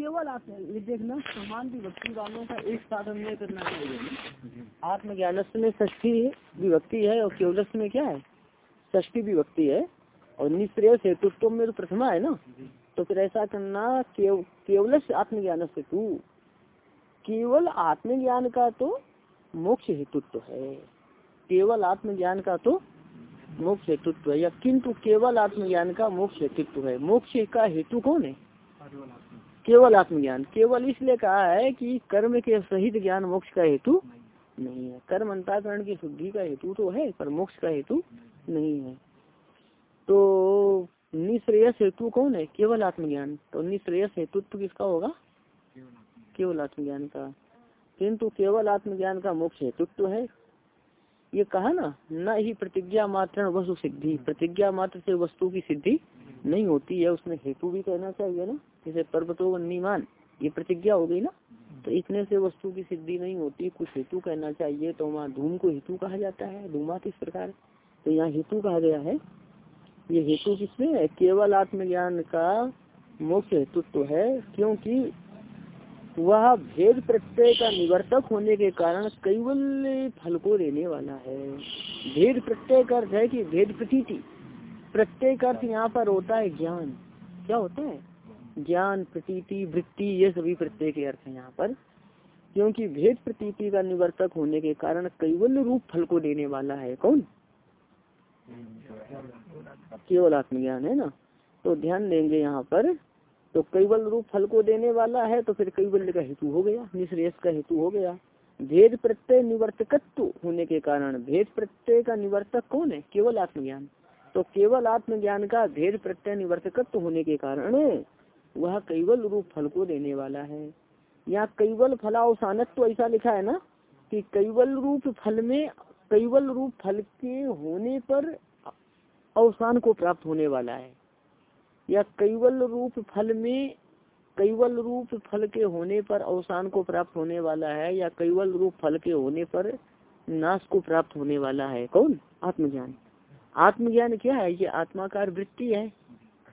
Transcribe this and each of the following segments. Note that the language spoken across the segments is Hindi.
केवल ये देखना समान विभक्ति वालों का एक साधन में करना चाहिए। आत्मज्ञान में ष्ठी विभक्ति है और केवल में क्या है? ष्ठी विभक्ति है। और निश्रेय हेतुत्व में तो प्रथमा है ना? तो फिर ऐसा करना केव, केवल आत्मज्ञान से तू। केवल आत्मज्ञान का तो मोक्ष हेतुत्व है। केवल आत्मज्ञान का तो मोक्ष हेतुत्व है। या किंतु केवल आत्मज्ञान का मोक्ष हेतुत्व है। मोक्ष का हेतु कौन है? केवल आत्मज्ञान। केवल इसलिए कहा है कि कर्म के सहित ज्ञान मोक्ष का हेतु नहीं है। कर्म अंताकरण की शुद्धि का हेतु तो है, पर मोक्ष का हेतु नहीं है। तो निश्रेयस हेतु कौन है? केवल आत्मज्ञान। तो निश्रेयस हेतु तो किसका होगा? केवल आत्मज्ञान का। किंतु केवल आत्मज्ञान का मोक्ष हेतुत्व है। ये कहा ना, न ही प्रतिज्ञा मात्र वस्तु सिद्धि। प्रतिज्ञा मात्र से वस्तु की सिद्धि नहीं होती है उसमें हेतु भी कहना चाहिए ना। जैसे पर्वतो वन्नीमान ये प्रतिज्ञा हो गई ना। तो इतने से वस्तु की सिद्धि नहीं होती कुछ हेतु कहना चाहिए तो वहाँ धूम को हेतु कहा जाता है धूमात इस प्रकार। तो यहाँ हेतु कहा गया है। ये हेतु किसमें है? केवल आत्मज्ञान का मोक्ष हेतुत्व है क्योंकि वह भेद प्रत्यय का निवर्तक होने के कारण कैवल्य फल को देने वाला है। भेद प्रत्यय का अर्थ है कि भेद प्रतीति। प्रत्यय का अर्थ यहाँ पर होता है ज्ञान। क्या होता है? ज्ञान, प्रतीति, वृत्ति, ये सभी प्रत्यय के अर्थ है यहाँ पर। क्योंकि भेद प्रतीति का निवर्तक होने के कारण कैवल्य रूप फल को देने वाला है। कौन? केवल आत्मज्ञान है ना? तो ध्यान देंगे यहाँ पर। तो कैवल रूप फल को देने वाला है तो फिर कैवल्य का हेतु हो गया निश्रेष का हेतु हो गया। भेद प्रत्यय निवर्तकत्व होने के कारण, भेद प्रत्यय का निवर्तक कौन है? केवल आत्मज्ञान। तो केवल आत्मज्ञान का भेद प्रत्यय निवर्तकत्व होने के कारण वह कैवल रूप फल को देने वाला है। यहाँ कैवल तो ऐसा लिखा है ना कि कैवल रूप फल में, कैवल रूप फल के होने पर अवसान को प्राप्त होने वाला है। या कैवल रूप फल में, कैवल रूप फल के होने पर अवसान को प्राप्त होने वाला है या कैवल रूप फल के होने पर नाश को प्राप्त होने वाला है। कौन? आत्मज्ञान। आत्मज्ञान क्या है? ये आत्माकार वृत्ति है।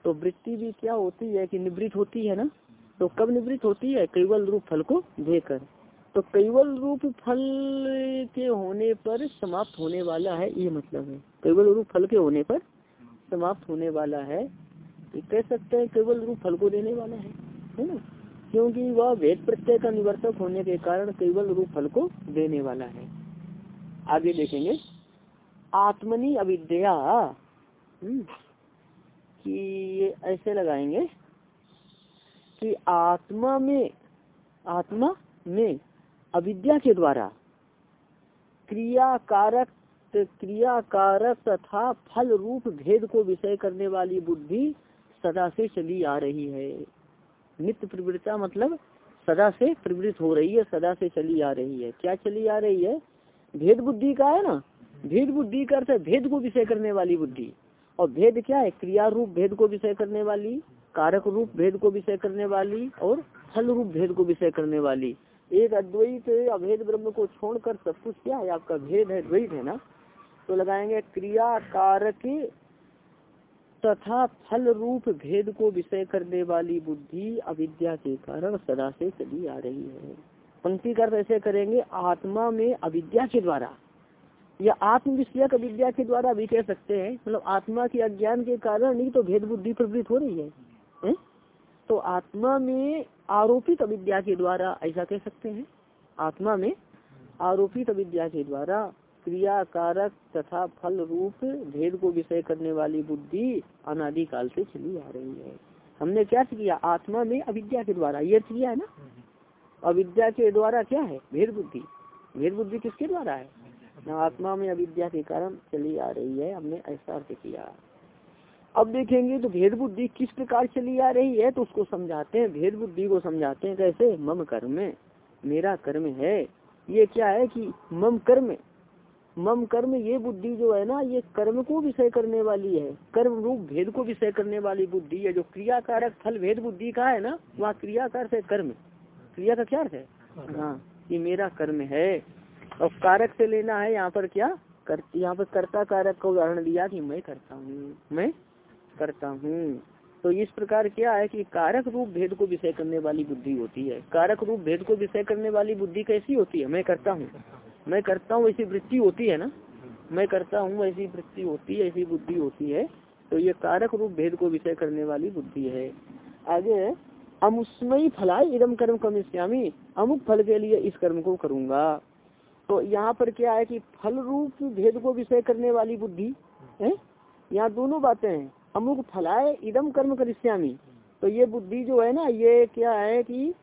तो वृत्ति भी क्या होती है कि निवृत्त होती है ना? तो कब निवृत्त होती है? केवल रूप फल को देकर। तो कैवल रूप फल के होने पर समाप्त होने वाला है, ये मतलब है। केवल रूप फल के होने पर समाप्त होने वाला है। ये कह सकते हैं केवल रूप फल को देने वाला है है ना? क्योंकि वह भेद प्रत्यय का निवर्तक होने के कारण केवल रूप फल को देने वाला है। आगे देखेंगे। आत्मनि अविद्या। कि ये ऐसे लगाएँगे कि आत्मा में आत्मा में अविद्या के द्वारा क्रिया कारक क्रिया कारक तथा फल रूप भेद को विषय करने वाली बुद्धि सदा से चली आ रही है। नित्य प्रवृत्ता मतलब सदा से प्रवृत्त हो रही है, सदा से चली आ रही है। क्या चली आ रही है? भेद बुद्धि का है ना? भेद बुद्धि का अर्थ भेद को विषय करने वाली बुद्धि। और भेद क्या है? क्रिया रूप भेद को विषय करने वाली, कारक रूप भेद को विषय करने वाली और फल रूप भेद को विषय करने वाली। एक अद्वैत अभेद ब्रह्म को छोड़कर सब कुछ क्या है? आपका भेद है, द्वैत है ना? तो लगाएँगे क्रिया, कारक तथा फल रूप भेद को विषय करने वाली बुद्धि अविद्या के कारण सदा से चली आ रही है। पंक्ति कर ऐसे करेंगे, आत्मा में अविद्या के द्वारा। या आत्म विषयक अविद्या के द्वारा भी कह सकते हैं मतलब आत्मा के अज्ञान के कारण ही तो भेद बुद्धि प्रवृत्त हो रही है, है? तो आत्मा में आरोपित अविद्या के द्वारा ऐसा कह सकते हैं। आत्मा में आरोपित अविद्या के द्वारा क्रिया कारक तथा फल रूप भेद को विषय करने वाली बुद्धि अनादि काल से चली आ रही है। हमने क्या किया? आत्मा में अविद्या के द्वारा। ये किया है ना? अविद्या के द्वारा क्या है? भेद बुद्धि। भेद बुद्धि किसके द्वारा है? आत्मा में अविद्या के कारण चली आ रही है हमने ऐसा अर्थ किया। अब देखेंगे तो भेद बुद्धि किस प्रकार चली आ रही है तो उसको समझाते हैं भेद बुद्धि को समझाते हैं कैसे? मम कर्म मेरा कर्म है। ये क्या है कि मम कर्म मम कर्म ये बुद्धि जो है ना ये कर्म को विषय करने वाली है। कर्म रूप भेद को विषय करने वाली बुद्धि है जो क्रियाकारक फल भेद बुद्धि का है ना वहाँ क्रियाकार से कर्म। क्रिया का क्या अर्थ है? हाँ ये मेरा कर्म है। और कारक से लेना है, यहाँ पर क्या? कर, यहाँ पर कर्ता कारक का उदाहरण दिया कि मैं करता हूँ, मैं करता हूँ। तो इस प्रकार क्या है कि कारक रूप भेद को विषय करने वाली बुद्धि होती है। कारक रूप भेद को विषय करने वाली बुद्धि कैसी होती है? मैं करता हूँ। मैं करता हूँ, ऐसी वृत्ति होती है ना? मैं करता हूँ, ऐसी वृत्ति होती है, ऐसी बुद्धि होती है। तो ये कारक रूप भेद को विषय करने वाली बुद्धि है। आगे, अमुस्मयी फलाय इदम कर्म कमिश्यामी अमुक फल के लिए इस कर्म को करूँगा। तो यहाँ पर क्या है कि फल रूप भेद को विषय करने वाली बुद्धि है? यहाँ दोनों बातें हैं। अमुक फलाए इदम कर्म करिष्यामी। तो ये बुद्धि जो है ना ये क्या है कि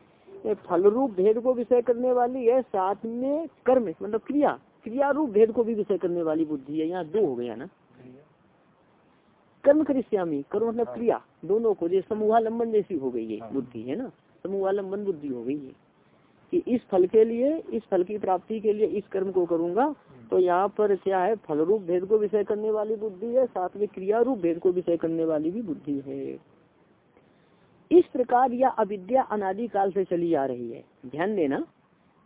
फल रूप भेद को विषय करने वाली है साथ में कर्म मतलब क्रिया। क्रिया रूप भेद को भी विषय करने वाली बुद्धि है। यहाँ दो हो गया ना। कर्म करिष्यामी कर्म मतलब क्रिया। दोनों को जैसे समूहालंबन जैसी हो गई है। बुद्धि है ना? समूहालंबन बुद्धि हो गई है कि इस फल के लिए इस फल की प्राप्ति के लिए इस कर्म को करूँगा तो यहाँ पर क्या है फल रूप भेद को विषय करने वाली बुद्धि है साथ में क्रिया रूप भेद को विषय करने वाली भी बुद्धि है। इस प्रकार यह अविद्या अनादि काल से चली आ रही है। ध्यान देना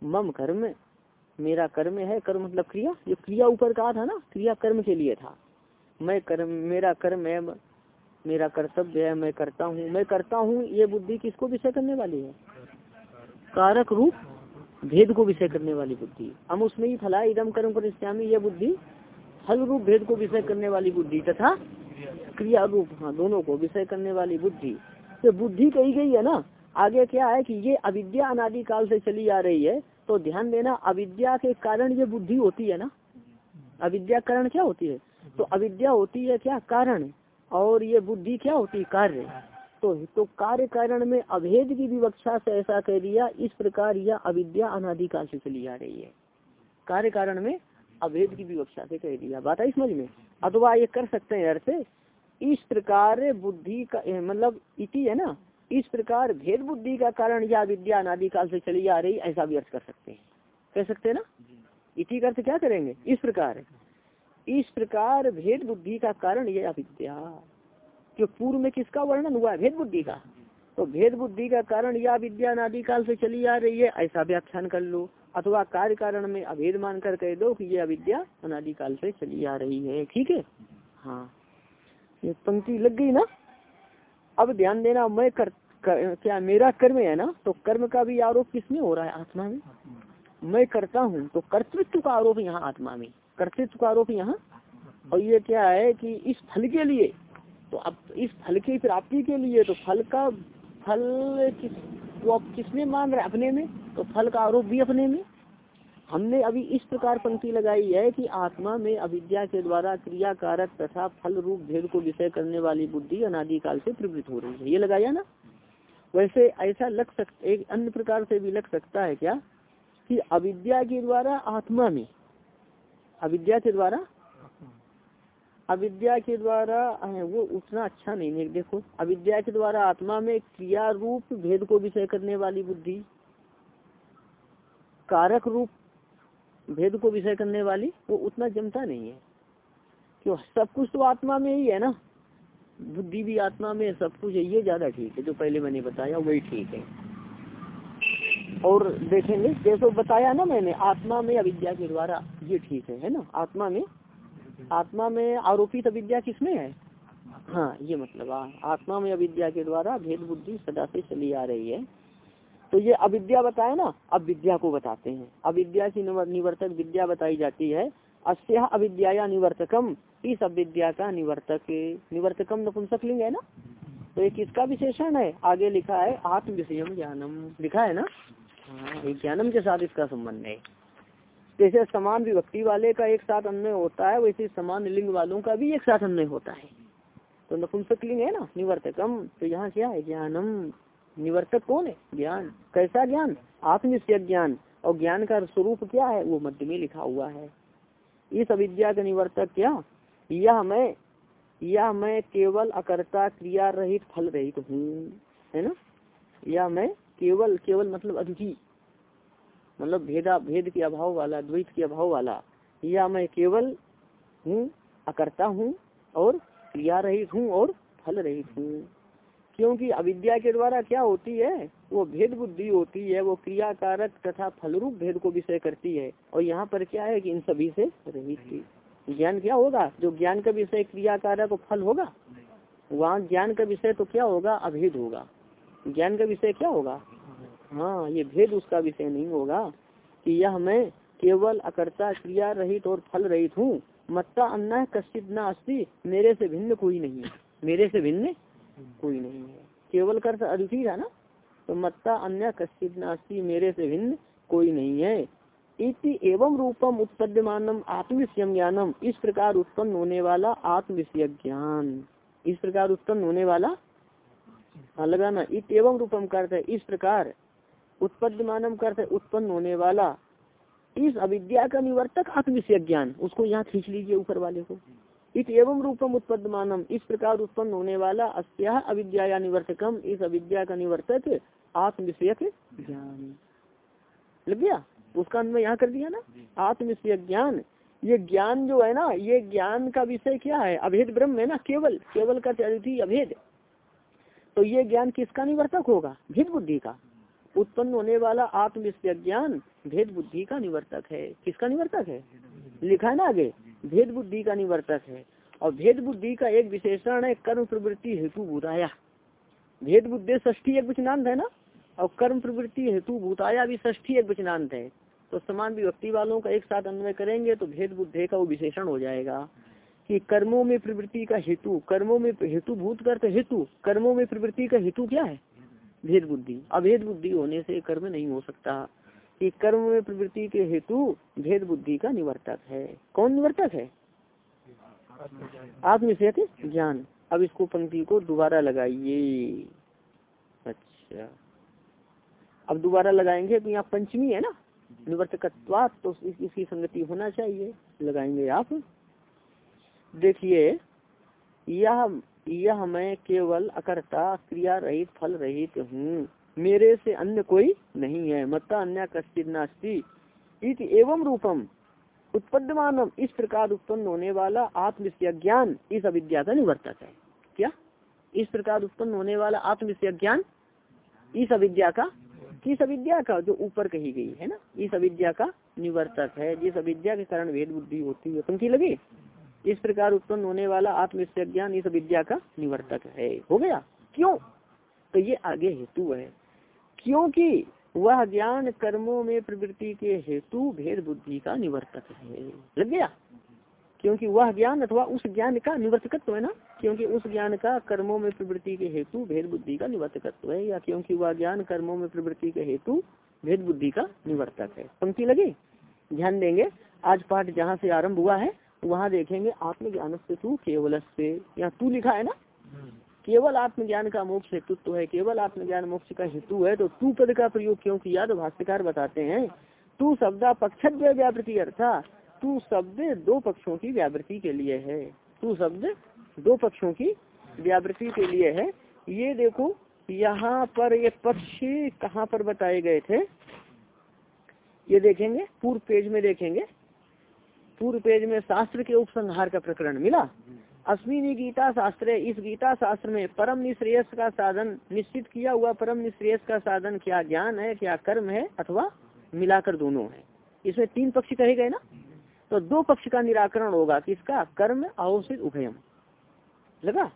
मम कर्म मेरा कर्म है कर्म मतलब क्रिया जो क्रिया ऊपर कहा था ना क्रिया कर्म के लिए था। मैं कर्म मेरा कर्म है मेरा कर्तव्य है मैं करता हूँ मैं करता हूँ ये बुद्धि किसको विषय करने वाली है? कारक रूप भेद को विषय करने वाली बुद्धि। हम उसमें ही फला इदम कर्म कर ये बुद्धि, फल रूप भेद को विषय करने वाली बुद्धि तथा क्रिया रूप हाँ दोनों को विषय करने वाली बुद्धि। तो बुद्धि कही गई है ना, आगे क्या है कि ये अविद्या अनादि काल से चली आ रही है तो ध्यान देना, अविद्या के कारण ये बुद्धि होती है ना। अविद्या कारण क्या होती है? तो अविद्या होती है क्या? कारण। और ये बुद्धि क्या होती? है कार्य। तो तो कार्य कारण में अभेद की विवक्षा से ऐसा कह दिया, इस प्रकार यह अविद्या अनादिकाल से चली आ रही है। कार्य कारण में अभेद की विवक्षा से कह दिया। बात आई समझ में? अथवा ये कर सकते हैं अर्थ इस प्रकार बुद्धि का मतलब इति है ना? इस प्रकार भेद बुद्धि का कारण यह विद्या अनादिकाल से चली आ रही, ऐसा भी अर्थ कर सकते हैं। कह सकते हैं ना? इति का अर्थ क्या करेंगे? इस प्रकार। इस प्रकार भेद बुद्धि का कारण यह अविद्या। कि पूर्व में किसका वर्णन हुआ? है भेद बुद्धि का। तो भेद बुद्धि का कारण या विद्या नादि काल से चली आ रही है ऐसा व्याख्यान कर लो। अथवा कार्य कारण में अभेद मान कर कह दो कि ये अविद्या अनादिकाल से चली आ रही है। ठीक है? हाँ। ये पंक्ति लग गई ना? अब ध्यान देना मैं कर, कर क्या मेरा कर्म है ना? तो कर्म का भी आरोप किसमें हो रहा है? आत्मा में। मैं करता हूँ तो कर्तृत्व का आरोप यहाँ आत्मा में। कर्तृत्व का आरोप यहाँ। और ये क्या है कि इस फल के लिए तो अब इस फल की प्राप्ति के लिए तो फल का, फल किस, वो अब किसमें मान रहे अपने में? तो फल का आरोप भी अपने में। हमने अभी इस प्रकार पंक्ति लगाई है कि आत्मा में अविद्या के द्वारा क्रिया कारक तथा फल रूप भेद को विषय करने वाली बुद्धि अनादिकाल से प्रवृत्त हो रही है। ये लगाया ना? वैसे ऐसा लग सक, एक अन्य प्रकार से भी लग सकता है क्या? कि अविद्या के द्वारा आत्मा में, अविद्या के द्वारा अविद्या के द्वारा वो उतना अच्छा नहीं है देखो, अविद्या के द्वारा आत्मा में क्रिया रूप भेद को विषय करने वाली बुद्धि, कारक रूप भेद को विषय करने वाली, वो उतना जमता नहीं है। क्यों? सब कुछ तो आत्मा में ही है ना? बुद्धि भी आत्मा में सब कुछ है, ये ज़्यादा ठीक है, जो पहले मैंने बताया, वही ठीक है। और देखेंगे, जैसे बताया ना मैंने, आत्मा में अविद्या के द्वारा ये ठीक है है ना? आत्मा में आत्मा में आरोपित अविद्या किसमें है? हाँ ये मतलब आत्मा में अविद्या के द्वारा भेद बुद्धि सदा से चली आ रही है। तो ये अविद्या बताए ना अब विद्या को बताते हैं। अविद्या की निवर्तक विद्या बताई जाती है। अस्या अविद्या या निवर्तकम इस अविद्या का निवर्तक निवर्तकम नपुंसक लिंग है ना? तो ये किसका विशेषण है? आगे लिखा है आत्म विषय ज्ञानम। लिखा है ना? हाँ ज्ञानम के साथ इसका संबंध है। जैसे समान विभक्ति वाले का एक साथ अन्य होता है, वैसे समान लिंग वालों का भी एक साथ अन्य होता है। तो नपुंसक लिंग है ना, निवर्तकम। तो यहाँ क्या है? ज्ञानम। निवर्तक कौन है? ज्ञान। कैसा ज्ञान? आत्मनिश्चय ज्ञान। और ज्ञान का स्वरूप क्या है? वो मध्य में लिखा हुआ है। इस अविद्या का निवर्तक क्या? यह मैं यह मैं केवल अकर्ता क्रिया रहित फल रहित हूँ। है ना? यह मैं केवल केवल मतलब अद्वितीय। मतलब भेदा भेद के अभाव वाला द्वैत के अभाव वाला या मैं केवल हूँ अकर्ता हूँ और क्रिया रहित हूँ और फल रहित हूँ। क्योंकि अविद्या के द्वारा क्या होती है? वो भेद बुद्धि होती है वो क्रिया कारक तथा फल रूप भेद को विषय करती है। और यहाँ पर क्या है कि इन सभी से रहित थी। ज्ञान क्या होगा? जो ज्ञान का विषय क्रिया कारक और फल होगा? वहाँ ज्ञान का विषय तो क्या होगा? अभेद होगा। ज्ञान का विषय क्या होगा? हाँ ये भेद उसका विषय नहीं होगा कि यह मैं केवल अकर्ता, क्रिया रहित और फल रहित हूँ। मत्ता अन्ना कश्चित न अस्थि मेरे से भिन्न कोई नहीं है। मेरे से भिन्न कोई नहीं है। केवल कर अद्वितीय है ना? तो मत्ता अन्य कश्चित न अस्थि मेरे से भिन्न कोई नहीं है। इति एवं रूपम उत्पद्यमानम आत्मविषय ज्ञानम इस प्रकार उत्पन्न होने वाला आत्मविषय ज्ञान इस प्रकार उत्पन्न होने वाला हाँ लगाना। इत एवं रूपम करते इस प्रकार उत्पद्यमानम करते उत्पन्न होने वाला इस अविद्या का निवर्तक आत्मविषय ज्ञान उसको यहाँ खींच लीजिए ऊपर वाले को। इत एवं रूपम उत्पद्यमानम इस प्रकार उत्पन्न होने वाला अस्या अविद्या या निवर्तकम इस अविद्या का निवर्तक आत्मविषय ज्ञान। लग गया? उसका अन्वय यहाँ कर दिया ना? आत्मविषय ज्ञान। ये ज्ञान जो है ना ये ज्ञान का विषय क्या है? अभेद ब्रह्म है ना केवल केवल का अभेद। तो ये ज्ञान किसका निवर्तक होगा? भेद बुद्धि का। उत्पन्न होने वाला आत्मविषय ज्ञान भेद बुद्धि का निवर्तक है। किसका निवर्तक है? लिखा है ना आगे। भेद बुद्धि का निवर्तक है। और भेद बुद्धि का एक विशेषण है, कर्म प्रवृत्ति हेतु बुराया भेद बुद्धि ष्ठी एक वचनांत है ना? और कर्म प्रवृत्ति हेतु भूताया भी ष्ठी एक वचनांत है। तो समान विभक्ति वालों का एक साथ अन्वय करेंगे तो भेद बुद्धे का वो विशेषण हो जाएगा कि कर्मों में प्रवृत्ति का हेतु, कर्मों में हेतु भूत करते हेतु, कर्मों में प्रवृत्ति का हेतु क्या है? भेद बुद्धि अभेद बुद्धि होने से कर्म नहीं हो सकता। कि कर्म में प्रवृत्ति के हेतु भेद बुद्धि का निवर्तक है। कौन निवर्तक है? आत्मविषय ज्ञान। अब इसको पंक्ति को दोबारा लगाइए। अच्छा। अब दोबारा लगाएँगे तो यहाँ पंचमी है ना? निवर्तकत्वात तो इस, इसकी संगति होना चाहिए। लगाएँगे आप। देखिए यह यह मैं केवल अकर्ता क्रिया रहित फल रहित हूँ। मेरे से अन्य कोई नहीं है। मत्ता अन्य कश्चित नास्ती। एवं रूपम। उत्पद्यमानम। इस प्रकार उत्पन्न होने वाला आत्मविषय ज्ञान इस अविद्या का निवर्तक है। क्या? इस प्रकार उत्पन्न होने वाला आत्मविषय ज्ञान इस अविद्या का? किस अविद्या का? जो ऊपर कही गई है ना? इस अविद्या का निवर्तक है। जिस अविद्या के कारण भेद बुद्धि होती है पंक्ति लगी? इस प्रकार उत्पन्न होने वाला आत्मविषय ज्ञान इस विद्या का निवर्तक है। हो गया? क्यों? तो ये आगे हेतु है। क्योंकि वह ज्ञान कर्मों में प्रवृत्ति के हेतु भेद बुद्धि का निवर्तक है। लग गया? क्योंकि वह ज्ञान अथवा उस ज्ञान का निवर्तकत्व है ना? क्योंकि उस ज्ञान का कर्मों में प्रवृत्ति के हेतु भेद बुद्धि का निवर्तकत्व है, या क्योंकि वह ज्ञान कर्मों में प्रवृत्ति के हेतु भेद बुद्धि का निवर्तक है। पंक्ति लगी? ध्यान देंगे। आज पाठ जहाँ से आरंभ हुआ है वहाँ देखेंगे आत्मज्ञान से तू केवल से। यहाँ तू लिखा है ना? केवल आत्मज्ञान का मोक्ष हेतु तो है। केवल आत्मज्ञान मोक्ष का हेतु है। तो तू पद का प्रयोग क्यों किया? तो भाष्यकार बताते हैं, तू शब्दा पक्ष व्यावृति अर्था तू शब्द दो पक्षों की व्यावृत्ति के लिए है। तू शब्द दो पक्षों की व्यावृत्ति के लिए है। ये देखो, यहाँ पर ये पक्ष कहाँ पर बताए गए थे? ये देखेंगे, पूर्व पेज में देखेंगे। पूर्व पेज में शास्त्र के उपसंहार का प्रकरण मिला। अश्विनी गीता शास्त्र, इस गीता शास्त्र में परम निश्रेयस का साधन निश्चित किया हुआ, परम निश्रेयस का साधन क्या ज्ञान है, क्या कर्म है, अथवा मिलाकर दोनों है। इसमें तीन पक्ष कहे गए ना? तो दो पक्ष का निराकरण होगा, किसका? कर्म अवशित उभयम। लगा?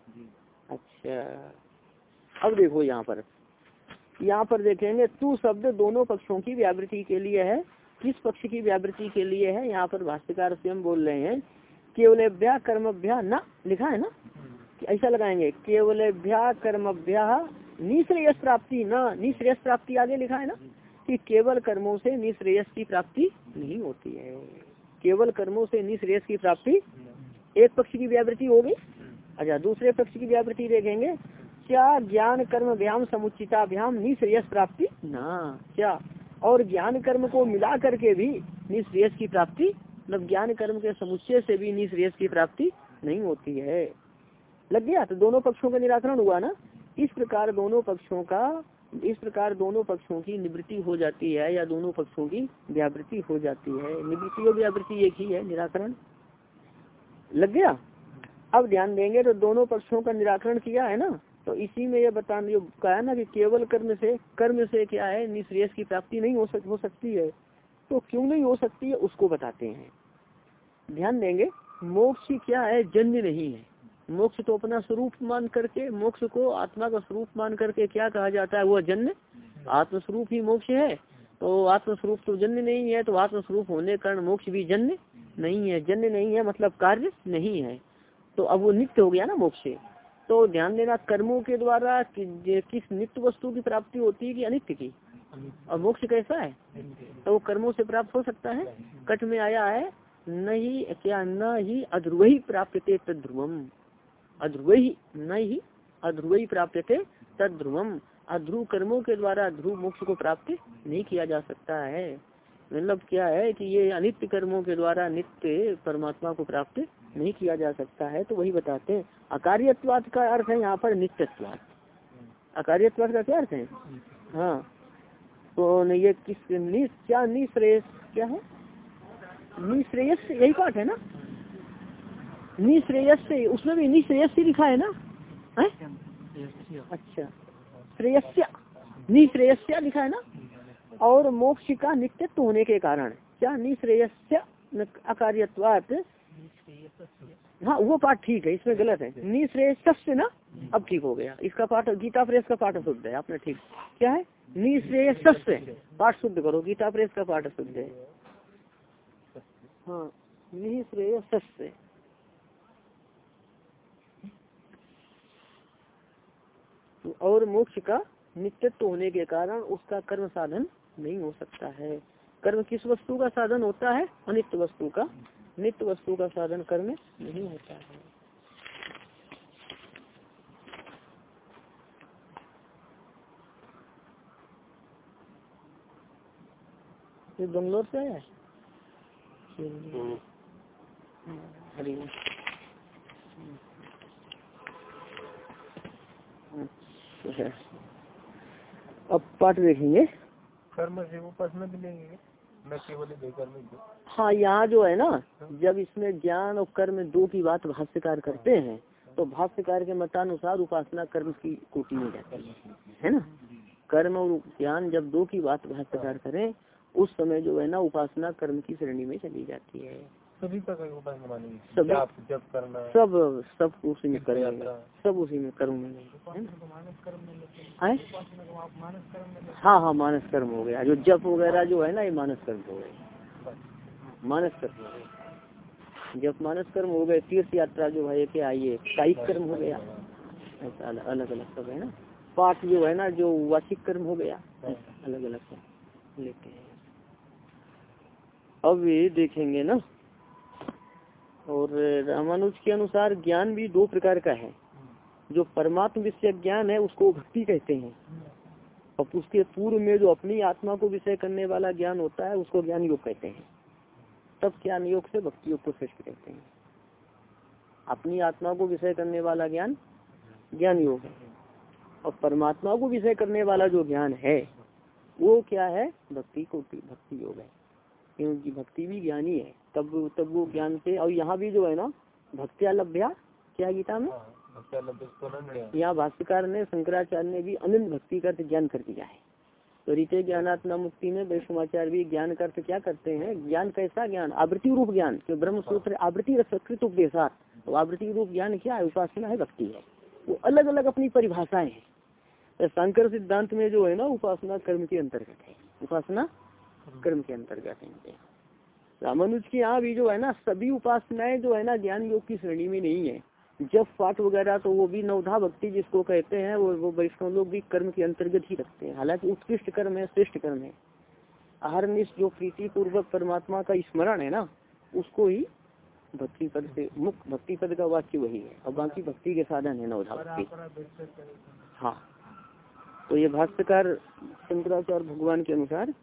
अच्छा। अब देखो यहाँ पर। यहाँ पर देखेंगे, तू शब्द दोनों पक्षों की व्यावृत्ति के लिए है। किस पक्ष की व्यावृत्ति के लिए है? यहाँ पर भाष्यकार स्वयं बोल रहे हैं केवल कर्म कर्मभ्या न, लिखा है ना? ऐसा लगाएँगे केवल कर्म कर्मभ्या निश्रेयस प्राप्ति न, निश्रेयस प्राप्ति आगे लिखा है ना? कि केवल कर्मों से निश्रेयस की प्राप्ति नहीं होती है। केवल कर्मों से निश्रेयस की प्राप्ति एक पक्ष की व्यावृत्ति होगी। अच्छा दूसरे पक्ष की व्यावृत्ति देखेंगे। क्या ज्ञान कर्म व्याम समुचिता व्याम निश्रेयस प्राप्ति? ना। क्या? और ज्ञान कर्म को मिला करके भी निश्रेयस की प्राप्ति मतलब ज्ञान कर्म के समुच्चय से भी निश्रेयस की प्राप्ति नहीं होती है। लग गया? तो दोनों पक्षों का निराकरण हुआ ना? इस प्रकार दोनों पक्षों का, इस प्रकार दोनों पक्षों की निवृत्ति हो जाती है या दोनों पक्षों की व्यावृत्ति हो जाती है। निवृत्ति और व्यावृत्ति एक ही है, निराकरण। लग गया? अब ध्यान देंगे तो दोनों पक्षों का निराकरण किया है ना? तो इसी में यह बताने जो कहा ना कि केवल कर्म से कर्म से क्या है? निश्रेष की प्राप्ति नहीं हो, सक, हो सकती है। तो क्यों नहीं हो सकती है? उसको बताते हैं। ध्यान देंगे मोक्ष क्या है? जन्य नहीं है। मोक्ष तो अपना स्वरूप मान करके मोक्ष को आत्मा का स्वरूप मान करके क्या कहा जाता है? वह जन्य। आत्मस्वरूप ही मोक्ष है। तो आत्मस्वरूप तो जन्य नहीं है तो आत्मस्वरूप होने कारण मोक्ष भी जन्य नहीं है। जन्य नहीं है मतलब कार्य नहीं है। तो अब वो नित्य हो गया ना मोक्ष तो ध्यान देना कर्मों के द्वारा कि, किस नित्य वस्तु की प्राप्ति होती है कि अनित्य की? और मोक्ष कैसा है? तो वो कर्मों से प्राप्त हो सकता है। कट में आया है नहीं क्या न ही अध्रुव ही प्राप्त थे तद्रुवम अध्रुव ही न ही अध्रुव ही प्राप्त थे तद्रुवम अध्रुव कर्मों के द्वारा ध्रुव मोक्ष को प्राप्त नहीं किया जा सकता है। मतलब क्या है कि ये अनित्य कर्मों के द्वारा नित्य परमात्मा को प्राप्त नहीं किया जा सकता है तो वही बताते हैं। अकार्यवाद का अर्थ है यहाँ पर नित्यत्वाद अकार्यवाद का क्या अर्थ है? हाँ। तो ये किस नि, क्या निश्रेयस क्या है? निश्रेयस यही पाठ है ना? निश्रेयस से उसमें भी निश्रेयस से लिखा है ना? है? अच्छा। श्रेयस्या निश्रेयस्या लिखा है ना? और मोक्ष का नित्यत्व होने के कारण। क्या निश्रेयस्य अकार्यवाद हाँ वो पाठ ठीक है इसमें गलत है। निश्रेयस ना अब ठीक हो गया। इसका पाठ गीता प्रेस का पाठ शुद्ध है आपने ठीक। क्या है? निश्रेयस पाठ शुद्ध करो गीता प्रेस का पाठ शुद्ध है। हाँ निश्रेयस और मोक्ष का नित्यत्व होने के कारण उसका कर्म साधन नहीं हो सकता है। कर्म किस वस्तु का साधन होता है? अनित्य वस्तु का नित्य वस्तु का साधन कर्म नहीं होता है। ये बंगलोर से है? अच्छा। अब पाठ देखेंगे। कर्म से उपासना भी लेंगे। हाँ यहाँ जो है ना, जब इसमें ज्ञान और कर्म दो की बात भाष्यकार करते हैं तो भाष्यकार के मतानुसार उपासना कर्म की कोटि में जाती है है ना? कर्म और ज्ञान जब दो की बात भाष्यकार करें, उस समय जो है ना, उपासना कर्म की श्रेणी में चली जाती है। सभी प्रकार की उपासना मानेंगे सब जब करना सब सब उसी में करेंगे। सब उसी में कर्म में हाँ। हाँ? मानस कर्म हो। गया। जो जप वगैरह जो है ना ये मानस कर्म हो गए मानस कर्म हो गए जब मानस कर्म हो गए तीर्थ यात्रा जो है क्या ये कायिक कर्म हो गया? ऐसा अलग अलग अलग सब है ना? पाठ जो है ना जो वाचिक कर्म हो गया। अलग अलग सब लेते हैं। अब ये देखेंगे ना और रामानुज के अनुसार ज्ञान भी दो प्रकार का है। जो परमात्म विषय ज्ञान है, उसको भक्ति कहते हैं। और उसके पूर्व में जो अपनी आत्मा को विषय करने वाला ज्ञान होता है, उसको ज्ञान योग कहते हैं। तब ज्ञान योग से भक्ति योग को श्रेष्ठ कहते हैं। अपनी आत्मा को विषय करने वाला ज्ञान ज्ञान योग है। और परमात्मा को विषय करने वाला जो ज्ञान है, वो क्या है? भक्ति को भक्ति योग है। क्योंकि भक्ति भी ज्ञानी है। तब तब वो ज्ञान से और यहाँ भी जो है ना भक्तिया लभ्या क्या गीता में? हाँ, यहाँ भाष्यकार ने शंकराचार्य ने भी अनंत भक्ति का ज्ञान कर दिया है। तो रीते ज्ञानात्मा मुक्ति में वैष्णवाचार्य भी ज्ञान का क्या करते हैं ज्ञान कैसा ज्ञान? आवृत्ति रूप ज्ञान जो ब्रह्म सूत्र आवृत्ति रसकृत उपदेशात। तो आवृत्ति रूप ज्ञान क्या है? उपासना है भक्ति है। वो अलग अलग अपनी परिभाषाएँ हैं। तो शंकर सिद्धांत में जो है ना उपासना कर्म के अंतर्गत है। उपासना कर्म के अंतर्गत है रामानुज के यहाँ भी जो है ना, सभी उपासनाएँ जो है ना, ज्ञान योग की श्रेणी में नहीं है। जब पाठ वगैरह तो वो भी नवधा भक्ति जिसको कहते हैं, वो वो वैष्णव लोग भी कर्म के अंतर्गत ही रखते हैं। हालाँकि उत्कृष्ट कर्म है, श्रेष्ठ कर्म है। आहार जो प्रीति पूर्वक परमात्मा का स्मरण है ना, उसको ही भक्ति पद से मुख्य भक्ति पद का वाक्य वही है। और बाकी भक्ति के साधन है नवधा भक्ति। हाँ। तो ये भाष्यकार, शंकराचार्य भगवान के अनुसार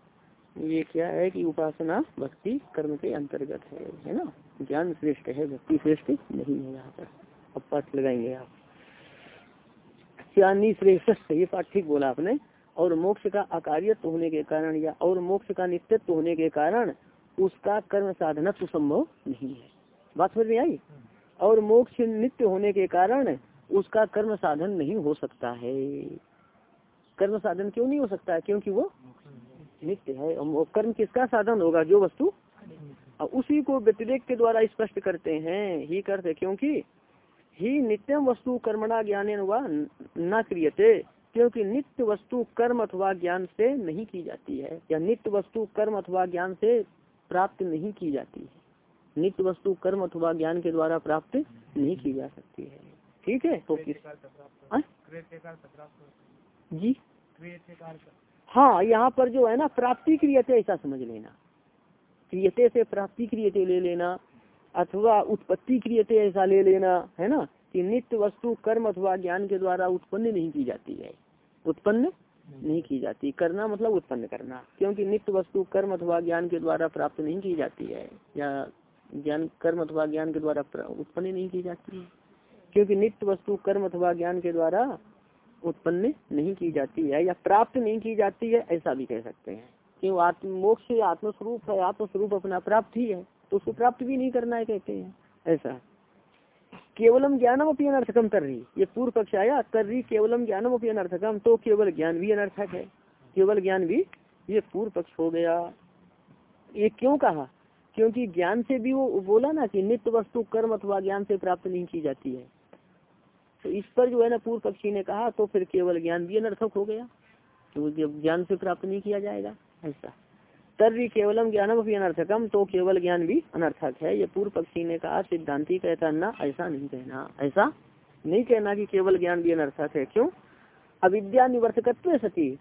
ये क्या है कि उपासना भक्ति कर्म के अंतर्गत है है ना? ज्ञान श्रेष्ठ है, भक्ति श्रेष्ठ नहीं है यहाँ पर। अब पाठ लगाएँगे आप। ज्ञानी श्रेष्ठ ये पाठ ठीक बोला आपने। और मोक्ष का अकार्यत्व होने के कारण या और मोक्ष का नित्यत्व होने के कारण उसका कर्म साधना तो संभव नहीं है। बात समझ में आई? और मोक्ष नित्य होने के कारण उसका कर्म साधन नहीं हो सकता है। कर्म साधन क्यों नहीं हो सकता? है क्योंकि वो नित्य है कर्म किसका साधन होगा जो वस्तु? उसी को व्यतिरेक के द्वारा स्पष्ट करते हैं ही करते क्योंकि ही नित्यम वस्तु कर्मणा ज्ञान व न क्रियते क्योंकि नित्य वस्तु कर्म अथवा ज्ञान से नहीं की जाती है या नित्य वस्तु कर्म अथवा ज्ञान से प्राप्त नहीं की जाती है। नित्य वस्तु कर्म अथवा ज्ञान के द्वारा प्राप्त नहीं की जा सकती है। ठीक है? तो किस हाँ? जी? हाँ यहाँ पर जो है ना, प्राप्ति क्रियते ऐसा समझ लेना। क्रियते से प्राप्ति क्रियते ले लेना, अथवा उत्पत्ति क्रियते ऐसा ले लेना, है ना, कि नित्य वस्तु, कर्म अथवा ज्ञान के द्वारा उत्पन्न नहीं की जाती है। उत्पन्न नहीं की जाती। करना मतलब उत्पन्न करना, क्योंकि नित्य वस्तु, कर्म अथवा ज्ञान के द्वारा प्राप्त नहीं की जाती है, या ज्ञान, कर्म अथवा ज्ञान के द्वारा उत्पन्न नहीं की जाती है। क्योंकि नित्य वस्तु, कर्म अथवा ज्ञान के द्वारा उत्पन्न नहीं की जाती है या प्राप्त नहीं की जाती है, ऐसा भी कह सकते हैं। क्यों? आत्म मोक्ष आत्मस्वरूप है, आत्मस्वरूप अपना प्राप्त ही है तो उसको प्राप्त भी नहीं करना है, कहते हैं। ऐसा केवलम ज्ञानम अपनी अनर्थकम कर रही ये पूर्व पक्ष आया कर रही केवलम ज्ञानम अपनी अनर्थकम तो केवल ज्ञान भी अनर्थक है। केवल ज्ञान भी, ये पूर्व पक्ष हो गया। ये क्यों कहा? क्योंकि ज्ञान से भी वो बोला ना कि नित्य वस्तु कर्म अथवा ज्ञान से प्राप्त नहीं की जाती है। तो इस पर जो है ना पूर्व पक्षी ने कहा तो फिर केवल ज्ञान भी अनर्थक हो गया। तो जब ज्ञान से प्राप्त नहीं किया जाएगा, ऐसा। तर्री केवलम ज्ञानम भी अनर्थकम तो केवल ज्ञान भी अनर्थक है। ये पूर्व पक्षी ने कहा, सिद्धांति कहता, ना, ऐसा नहीं कहना। ऐसा नहीं कहना कि केवल ज्ञान भी अनर्थक है। क्यों? अविद्या निवर्तकत्व सती।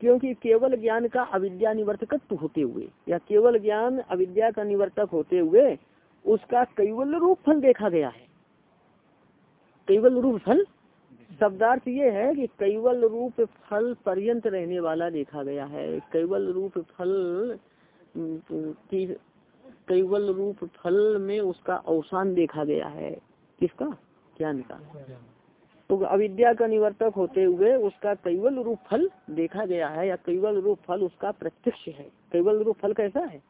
क्योंकि केवल ज्ञान का अविद्या निवर्तकत्व होते हुए, या केवल ज्ञान अविद्या का निवर्तक होते हुए, उसका कैवल रूप फल देखा गया है। कैवल रूप फल? शब्दार्थ ये है कि कैवल रूप फल पर्यंत रहने वाला देखा गया है। कैवल रूप फल की कैवल रूप फल में उसका अवसान देखा गया है। किसका? ज्ञान का। तो अविद्या का निवर्तक होते हुए उसका कैवल रूप फल देखा गया है, या कैवल रूप फल उसका प्रत्यक्ष है। कैवल रूप फल कैसा है?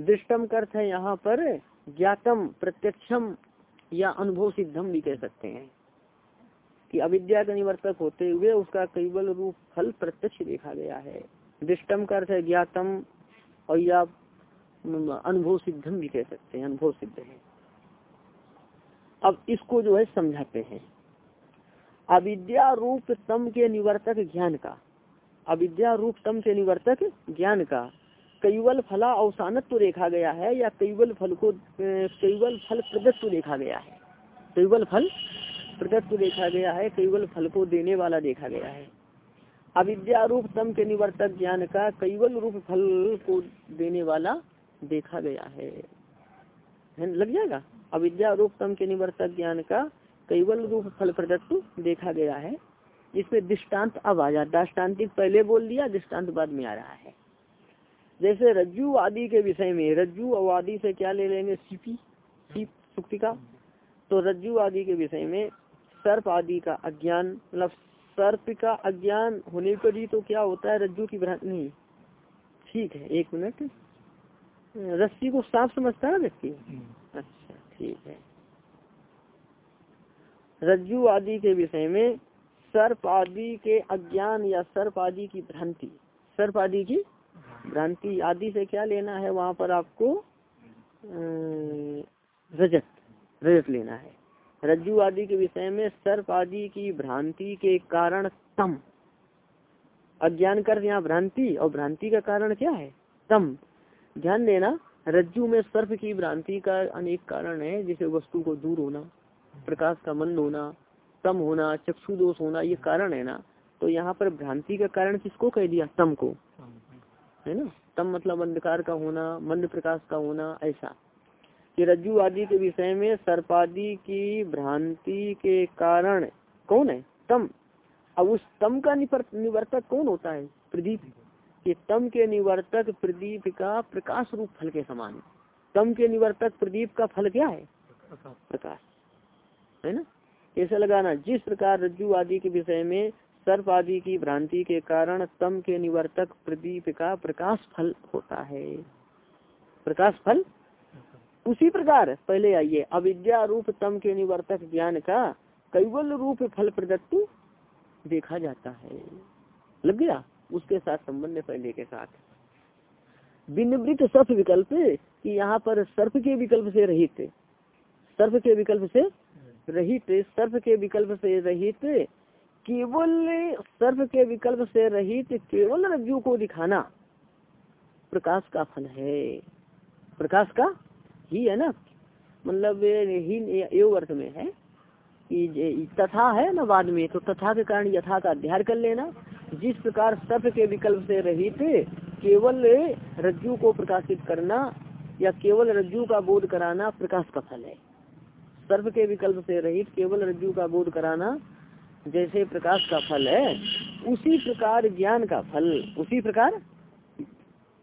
दृष्टम अर्थ है यहाँ पर ज्ञातम, प्रत्यक्षम या अनुभव सिद्धम भी कह सकते हैं। कि अविद्या का निवर्तक होते हुए उसका कैवल रूप फल प्रत्यक्ष देखा गया है। दृष्टम का अर्थ ज्ञातम, और या अनुभव सिद्धम भी कह सकते हैं, अनुभव सिद्ध है। अब इसको जो है समझाते हैं। अविद्या रूप तम के निवर्तक ज्ञान का। अविद्या रूप तम के निवर्तक ज्ञान का कैवल फला अवसानत्व देखा गया है या कैवल फल को कैवल फल प्रदत्व देखा गया है? कैवल फल प्रदत्व देखा गया है, कैवल फल को देने वाला देखा गया है। अविद्या रूप तम के निवर्तक ज्ञान का कैवल रूप फल को देने वाला देखा गया है। लग जाएगा? अविद्या रूप तम के निवर्तक ज्ञान का कैवल रूप फल प्रदत्व देखा गया है। इसमें दृष्टांत अब आ जाता दृष्टान्तिक पहले बोल दिया दृष्टांत बाद में आ रहा है। जैसे रज्जु आदि के विषय में रज्जु और आदि से क्या ले लेंगे सीपी सीप सुक्ति का? तो रज्जु आदि के विषय में सर्प आदि का अज्ञान मतलब सर्प का अज्ञान होने पर ही तो क्या होता है रज्जु की भ्रांति? नहीं। ठीक है एक मिनट। रस्सी को साफ़ समझता है व्यक्ति? अच्छा ठीक है। रज्जु आदि के विषय में सर्प आदि के अज्ञान या सर्प आदि की भ्रांति। सर्प आदि की? भ्रांति आदि से क्या लेना है? वहाँ पर आपको रजत रजत लेना है। रज्जु आदि के विषय में सर्प आदि की भ्रांति के कारण तम। अज्ञान कर यहाँ भ्रांति, और भ्रांति का कारण क्या है? तम। ध्यान देना, रज्जु में सर्प की भ्रांति का अनेक कारण है, जैसे वस्तु को दूर होना, प्रकाश का मंद होना, तम होना चक्षु दोष होना, ये कारण है ना। तो यहाँ पर भ्रांति का कारण किसको कह दिया? तम को। है ना? तम मतलब अंधकार का होना मंद प्रकाश का होना ऐसा। कि रज्जु आदि के विषय में सर्पादि की भ्रांति के कारण कौन है? तम। अब उस तम का निवर्तक कौन होता है? प्रदीप। ये तम के निवर्तक प्रदीप का प्रकाश रूप फल के समान तम के निवर्तक प्रदीप का फल क्या है? प्रकाश। है ना? ऐसा लगाना जिस प्रकार रज्जु आदि के विषय में सर्प आदि की भ्रांति के कारण तम के निवर्तक प्रदीप का प्रकाश फल होता है। प्रकाश फल? उसी प्रकार, पहले आइए। अविद्या रूप तम के निवर्तक ज्ञान का कैवल रूप फल प्रदत्त देखा जाता है। लग गया? उसके साथ संबंध पहले के साथ। बिनवृत सर्फ विकल्प कि यहाँ पर सर्प के विकल्प से रहित। सर्प के विकल्प से रहित। सर्प के विकल्प से रहित केवल सर्व के विकल्प से रहित केवल रज्जु को दिखाना प्रकाश का फल है। प्रकाश का ही है ना? मतलब ही योग अर्थ में है कि तथा है ना बाद में तो तथा के कारण यथा का अध्ययन कर लेना। जिस प्रकार सर्प के विकल्प से रहित केवल रज्जु को प्रकाशित करना या केवल रज्जु का बोध कराना प्रकाश का फल है। सर्प के विकल्प से रहित केवल रज्जु का बोध कराना जैसे प्रकाश का फल है, उसी प्रकार ज्ञान का फल, उसी प्रकार?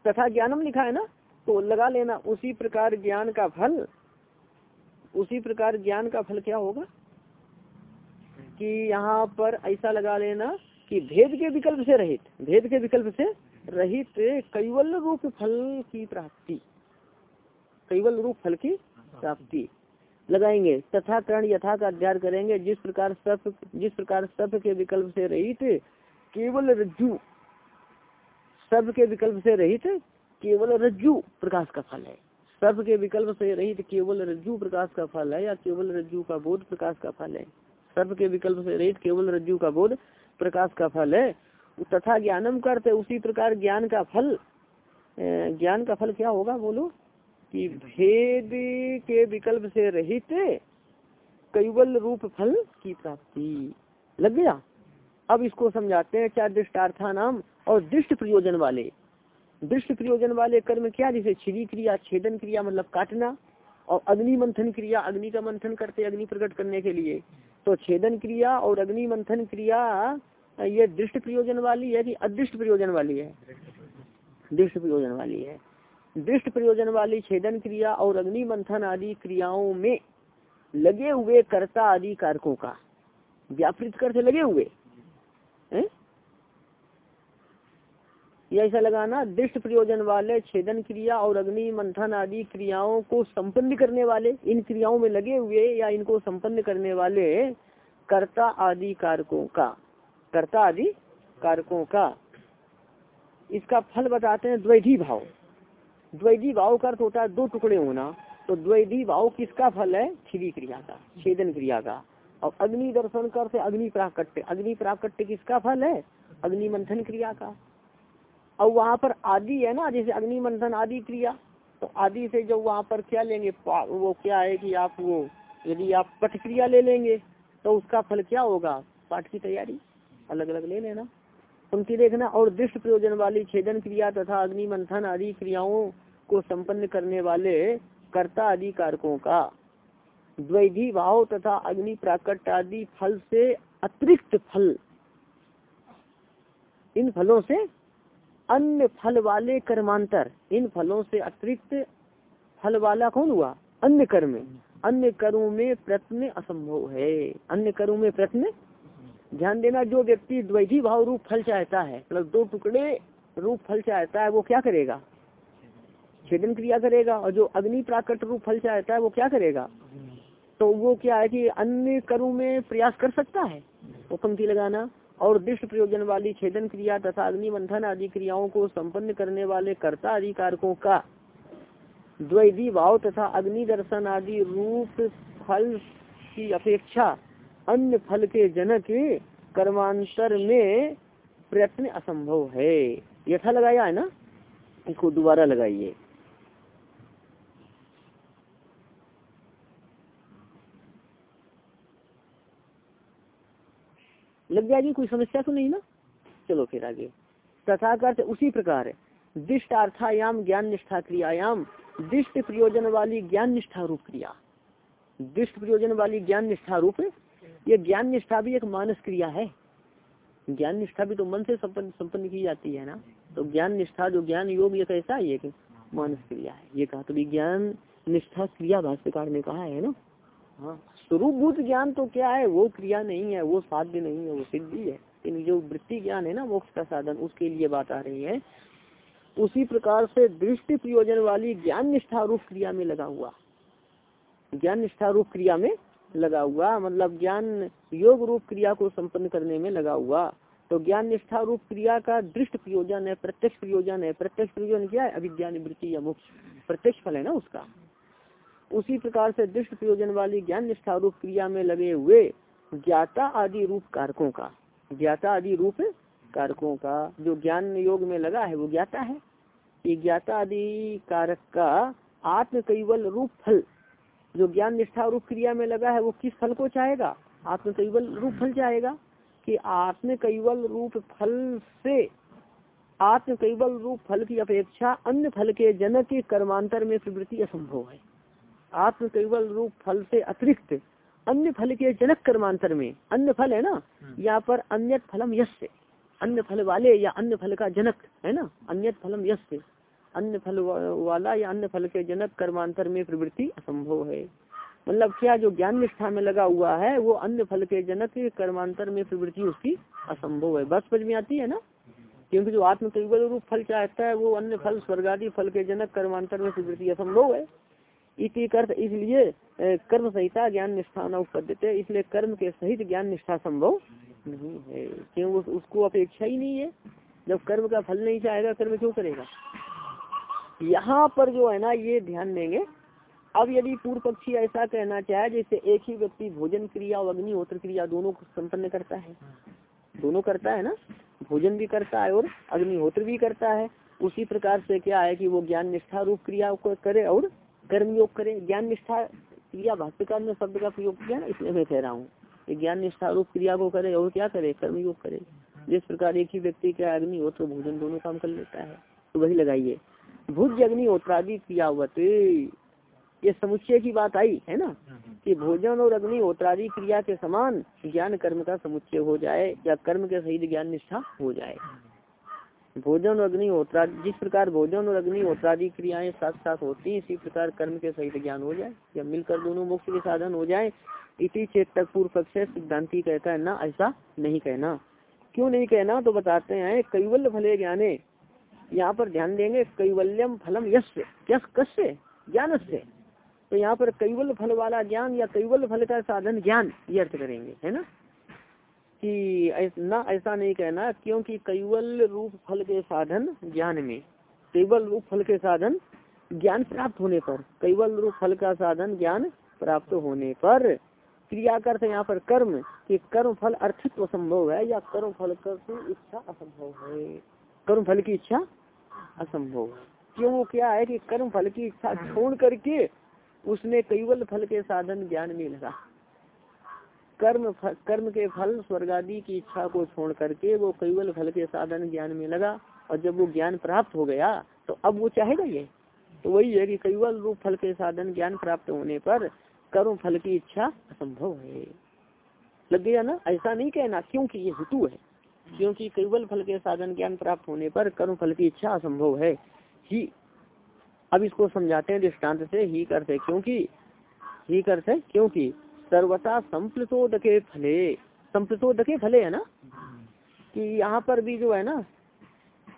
तथा ज्ञानम लिखा है ना? तो लगा लेना, उसी प्रकार ज्ञान का फल, उसी प्रकार ज्ञान का फल क्या होगा? कि यहाँ पर ऐसा लगा लेना कि भेद के विकल्प से रहित, भेद के विकल्प से रहित कैवल रूप फल की प्राप्ति कैवल रूप फल की प्राप्ति। लगाएँगे। तथा करण यथा का अध्ययन करेंगे। जिस प्रकार सर्प, जिस प्रकार सर्प के विकल्प से रहित, केवल रज्जु। सर्प के विकल्प से रहित, केवल रज्जु प्रकाश का फल है। सर्प के विकल्प से रहित, केवल रज्जु प्रकाश का फल है या केवल रज्जु का बोध प्रकाश का फल है? सर्प के विकल्प से रहित, केवल रज्जु का बोध प्रकाश का फल है। तथा ज्ञानम करते, उसी प्रकार ज्ञान का फल ज्ञान का फल क्या होगा बोलो? कि भेद के विकल्प से रहित कैवल रूप फल की प्राप्ति। लग गया? अब इसको समझाते हैं क्या दृष्टार्था नाम और दृष्ट प्रयोजन वाले। दृष्ट प्रयोजन वाले कर्म क्या? जैसे छिरी क्रिया, छेदन क्रिया मतलब काटना और अग्नि मंथन क्रिया। अग्नि का मंथन करते अग्नि प्रकट करने के लिए। तो छेदन क्रिया और अग्नि मंथन क्रिया, ये दृष्ट प्रयोजन वाली है कि अदृष्ट प्रयोजन वाली है? दृष्ट प्रयोजन वाली है। दृष्ट प्रयोजन वाली छेदन क्रिया और अग्नि मंथन आदि क्रियाओं में लगे हुए कर्ता आदि कारकों का व्यापृत कर से लगे हुए। ऐसा लगाना, दृष्ट प्रयोजन वाले छेदन क्रिया और अग्नि मंथन आदि क्रियाओं को संपन्न करने वाले, इन क्रियाओं में लगे हुए या इनको संपन्न करने वाले कर्ता आदि कारकों का, कर्ता आदि कारकों का। इसका फल बताते हैं द्वैधी भाव। द्वैधी भाव का अर्थ होता है दो टुकड़े होना। तो द्वैधी भाव किसका फल है? छिदी क्रिया का, छेदन क्रिया का। और अग्नि दर्शन कर से अग्नि प्राकट्य। अग्नि प्राकट्य किसका फल है? अग्नि मंथन क्रिया का। और वहाँ पर आदि है ना, जैसे अग्नि मंथन आदि क्रिया तो आदि से जो वहाँ पर क्या लेंगे? वो क्या है कि आप वो, यदि आप पठ क्रिया ले लेंगे तो उसका फल क्या होगा? पाठ की तैयारी? अलग अलग ले लेना। उनकी देखना, और दृष्ट प्रयोजन वाली छेदन क्रिया तथा अग्नि मंथन आदि क्रियाओं को संपन्न करने वाले कर्ता आदि कारकों का। द्वैधी भाव तथा अग्नि प्राकट आदि फल से अतिरिक्त फल। इन फलों से अन्य फल वाले कर्मांतर। इन फलों से अतिरिक्त फल वाला कौन हुआ? अन्य कर्म। अन्य कर्मों में प्रत्न असंभव है। अन्य कर्मों में प्रत्न ध्यान देना, जो व्यक्ति द्वैधी भाव रूप फल चाहता है मतलब दो टुकड़े रूप फल चाहता है, वो क्या करेगा? छेदन क्रिया करेगा और जो अग्नि प्राकट रूप फल चाहता है, वो क्या करेगा? तो वो क्या है कि अन्य कर्म में प्रयास कर सकता है? वो पंक्ति लगाना। और दृष्ट प्रयोजन वाली छेदन क्रिया तथा अग्नि मंथन आदि क्रियाओं को संपन्न करने वाले कर्ता अधिकारकों का द्वैधी भाव तथा अग्नि दर्शन आदि रूप फल की अपेक्षा अन्य फल के जनक कर्मांतर में प्रयत्न असंभव है। यथा लगाया है ना? इसको दोबारा लगाइए। लग जाएगी कोई समस्या तो नहीं ना? चलो फिर आगे। तथा कर उसी प्रकार दिष्ट अर्थायाम, ज्ञान निष्ठा क्रियायाम। दिष्ट प्रयोजन वाली ज्ञान निष्ठा रूप क्रिया। दिष्ट प्रयोजन वाली ज्ञान निष्ठा रूप ये ज्ञान निष्ठा भी एक मानस क्रिया है। ज्ञान निष्ठा भी तो मन से संपन्न संपन्न की जाती है ना? तो ज्ञान निष्ठा, जो ज्ञान योग, ये कैसा है? ये मानस क्रिया है। ये कहा तो ज्ञान निष्ठा क्रिया भाष्यकार ने कहा है ना? हाँ। स्वरूप भूत ज्ञान तो क्या है? वो क्रिया नहीं है, वो साध्य नहीं है, वो सिद्धि है। इन जो वृत्ति ज्ञान है ना, मोक्ष का साधन, उसके लिए बात आ रही है। उसी प्रकार से दृष्टि प्रयोजन वाली ज्ञान निष्ठा रूप क्रिया में लगा हुआ। ज्ञान निष्ठा रूप क्रिया में लगा हुआ मतलब ज्ञान योग रूप क्रिया को संपन्न करने में लगा हुआ। तो ज्ञान निष्ठा रूप क्रिया का दृष्ट प्रयोजन है, प्रत्यक्ष प्रयोजन है। प्रत्यक्ष प्रयोजन क्या है? अभिज्ञान वृत्ति या मोक्ष। प्रत्यक्ष फल है ना उसका। उसी प्रकार से दृष्ट प्रयोजन वाली ज्ञान निष्ठा रूप क्रिया में लगे हुए ज्ञाता आदि रूप कारकों का, ज्ञाता आदि रूप कारकों का जो ज्ञान योग में लगा है, वो ज्ञाता है। ये ज्ञाता आदि कारक का आत्म कैवल रूप फल, जो ज्ञान निष्ठा रूप क्रिया में लगा है, वो किस फल को चाहेगा? आत्म कैवल रूप फल चाहेगा? कि आत्म कैवल रूप फल से, आत्म कैवल रूप फल की अपेक्षा अन्य फल के जनक के कर्मांतर में प्रवृत्ति असंभव है। आत्म कैवल रूप फल से अतिरिक्त अन्य फल के जनक कर्मांतर में अन्य फल है ना? यहाँ पर अन्य फलम यश अन्य फल वाले या अन्य फल का जनक है ना? अन्य फलम यश अन्य फल वाला या अन्य फल के जनक कर्मांतर में प्रवृत्ति असंभव है। मतलब क्या जो ज्ञान निष्ठा में लगा हुआ है वो अन्य फल के जनक कर्मांतर में प्रवृत्ति उसकी असंभव है। बस समझ में आती है ना? क्योंकि जो आत्म केवल रूप फल चाहता है वो अन्य फल स्वर्गादि फल के जनक कर्मांतर में प्रवृत्ति असंभव है। इसी कर्थ इसलिए कर्म संहिता ज्ञान निष्ठा न इसलिए कर्म के सहित ज्ञान निष्ठा संभव नहीं है। क्यों? उस, उसको अपेक्षा ही नहीं है। जब कर्म का फल नहीं चाहेगा कर्म क्यों करेगा? यहाँ पर जो है ना ये ध्यान देंगे। अब यदि पूर्व पक्षी ऐसा कहना चाहे जैसे एक ही व्यक्ति भोजन क्रिया और अग्निहोत्र क्रिया दोनों को संपन्न करता है। दोनों करता है ना? भोजन भी करता है और अग्निहोत्र भी करता है। उसी प्रकार से क्या है कि वो ज्ञान निष्ठा रूप क्रिया करे और कर्म योग करें, ज्ञान निष्ठा क्रिया, भाष्यकार में शब्द का प्रयोग किया ना, इसलिए मैं कह रहा हूँ ज्ञान निष्ठा रूप क्रिया को करे और क्या करे? कर्म योग करे। जिस प्रकार एक ही व्यक्ति क्या अग्निहोत्र भोजन दोनों काम कर लेता है तो वही लगाइए। भुज अग्निहोत्रादि क्रियावत। ये समुच्चय की बात आई, है ना? कि भोजन और अग्नि अग्निहोत्रादि क्रिया के समान ज्ञान कर्म का समुच्चय हो जाए या कर्म के सहित ज्ञान निष्ठा हो जाए। भोजन और अग्निहोत्रा जिस प्रकार भोजन और अग्निहोत्रादि क्रियाएँ साथ साथ होती इसी प्रकार कर्म के सहित ज्ञान हो जाए, या मिलकर दोनों मोक्ष के साधन हो जाए, इसी चेतक पूर्व पक्ष सिद्धांति कहता है, ना, ऐसा नहीं कहना। क्यों नहीं कहना? तो बताते हैं, कैवल्य भले ज्ञाने। यहाँ पर ध्यान देंगे, कैवल्यम फलम यश कस्य? ज्ञान से तो यहाँ पर कैवल फल वाला ज्ञान या कैवल फल का साधन ज्ञान, ये अर्थ करेंगे, है ना? कि ना, ऐसा नहीं कहना, क्योंकि कैवल रूप फल के साधन ज्ञान में, कैवल रूप फल के साधन ज्ञान प्राप्त होने पर, कैवल रूप फल का साधन ज्ञान प्राप्त होने पर, क्रिया करते यहाँ पर कर्म, कि कर्म फल अर्थित्व संभव है, या कर्म फल कर इच्छा असंभव है। कर्म फल की इच्छा असंभव क्यों क्या है कि कर्म फल की इच्छा छोड़ करके उसने कैवल फल के साधन ज्ञान में लगा। कर्म कर्म के फल स्वर्ग आदि की इच्छा को छोड़ करके वो कैवल फल के साधन ज्ञान में लगा और जब वो ज्ञान प्राप्त हो गया तो अब वो चाहेगा ये। तो वही है कि कैवल रूप फल के साधन ज्ञान प्राप्त होने पर कर्म फल की इच्छा असंभव है। लग गया ना? ऐसा नहीं कहना, क्योंकि ये हेतु है। क्योंकि कैवल फल के साधन ज्ञान प्राप्त होने पर कर्म फल की इच्छा असंभव है। ही अब इसको समझाते हैं दृष्टांत से, ही करते क्योंकि ही करते क्योंकि सर्वता संप्लतोदके फले। संप्लतोदके फले है ना? कि यहाँ पर भी जो है ना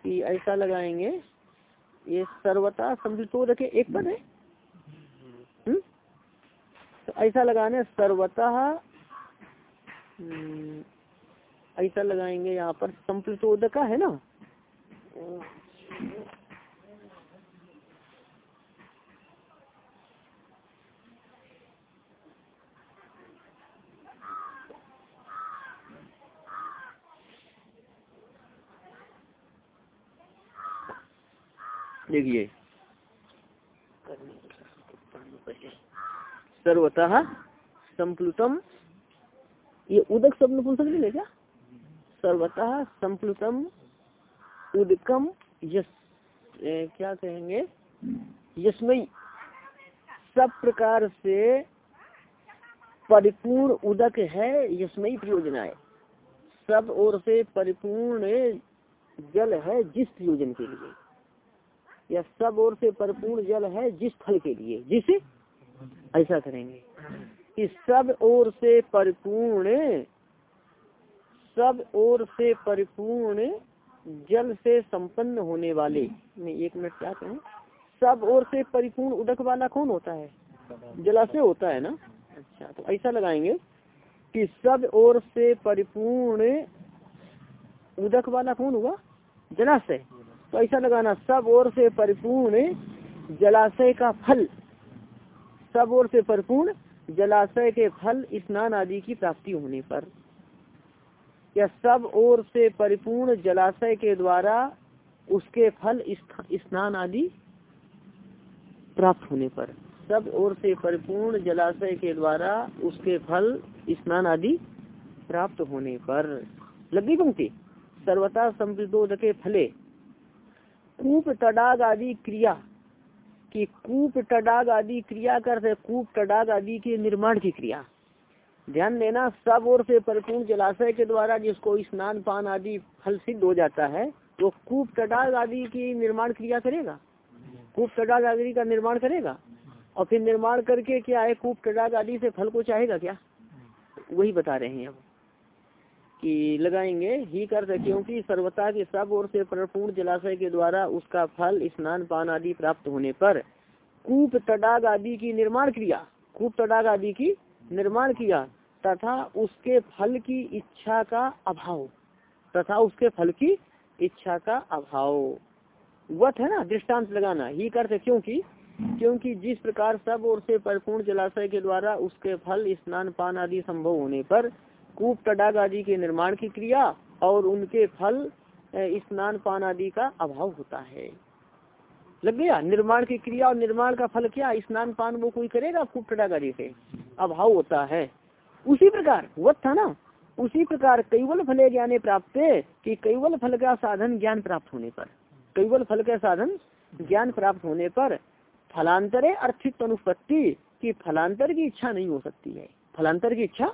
कि ऐसा लगाएँगे ये सर्वता संप्लतोदके एक पद है। हम्म? तो ऐसा लगाने सर्वता हम्म, ऐसा लगाएँगे यहाँ पर संप्लतोदका है ना? देखिए। सर्वतः संप्लुतम। ये उदक शब्द पुस्तक नहीं क्या? सर्वतः संप्लुतम उदकम यश क्या कहेंगे? यशमय सब प्रकार से परिपूर्ण उदक है यशमय यशमयी प्रयोजनाएँ सब ओर से परिपूर्ण जल है जिस प्रयोजन के लिए। या सब ओर से परिपूर्ण जल है जिस फल के लिए, जिस ऐसा करेंगे कि सब ओर से परिपूर्ण, सब ओर से परिपूर्ण जल से संपन्न होने वाले, नहीं, एक मिनट, क्या कहें? सब ओर से परिपूर्ण उदक वाला कौन होता है? जलाशय होता है ना? अच्छा तो ऐसा लगाएँगे कि सब ओर से परिपूर्ण उदक वाला कौन हुआ? जलाशय। तो लगाना, सब ओर से परिपूर्ण जलाशय का फल। सब ओर से परिपूर्ण जलाशय के फल स्नान आदि की प्राप्ति होने पर। या सब ओर से परिपूर्ण जलाशय के द्वारा उसके फल स्नान आदि प्राप्त होने पर। सब ओर से परिपूर्ण जलाशय के द्वारा उसके फल स्नान आदि प्राप्त होने पर। लगी पंक्ति सर्वता समृद्धोद के फले। कूप तडाग आदि क्रिया, कि कूप तडाग आदि क्रिया कर कूप तडाग आदि के निर्माण की क्रिया। ध्यान देना, सब ओर से परिपूर्ण जलाशय के द्वारा जिसको स्नान, पान आदि फल सिद्ध हो जाता है तो कूप तडाग आदि की निर्माण क्रिया करेगा। कूप तडाग आदि का निर्माण करेगा। और फिर निर्माण करके क्या है? कूप तडाग आदि से फल को चाहेगा क्या? वही बता रहे हैं अब। कि लगाएँगे ही कर क्योंकि सर्वता के सब ओर से परिपूर्ण जलाशय के द्वारा उसका फल, स्नान पान आदि प्राप्त होने पर कूप, तडाग आदि की निर्माण क्रिया, कूप, तडाग आदि की निर्माण किया तथा उसके फल की इच्छा का अभाव, तथा उसके फल की इच्छा का अभाव। वत है ना, दृष्टांत लगाना, ही करते क्योंकि क्योंकि जिस प्रकार सब ओर से परिपूर्ण जलाशय के द्वारा उसके फल, स्नान पान आदि संभव होने पर कूप, तडाग आदि के निर्माण की क्रिया और उनके फल स्नान पान आदि का अभाव होता है। लग गया? निर्माण की क्रिया और निर्माण का फल क्या? स्नान पान वो कोई करेगा? कूप, तडाग आदि से अभाव होता है। उसी प्रकार, वत था ना? उसी प्रकार कैवल फले ज्ञाने प्राप्त कि कैवल फल का साधन ज्ञान प्राप्त होने पर। कैवल फल का साधन ज्ञान प्राप्त होने पर फलांतरे अर्थित अनुपत्ति की फलांतर की इच्छा नहीं हो सकती है। फलांतर की इच्छा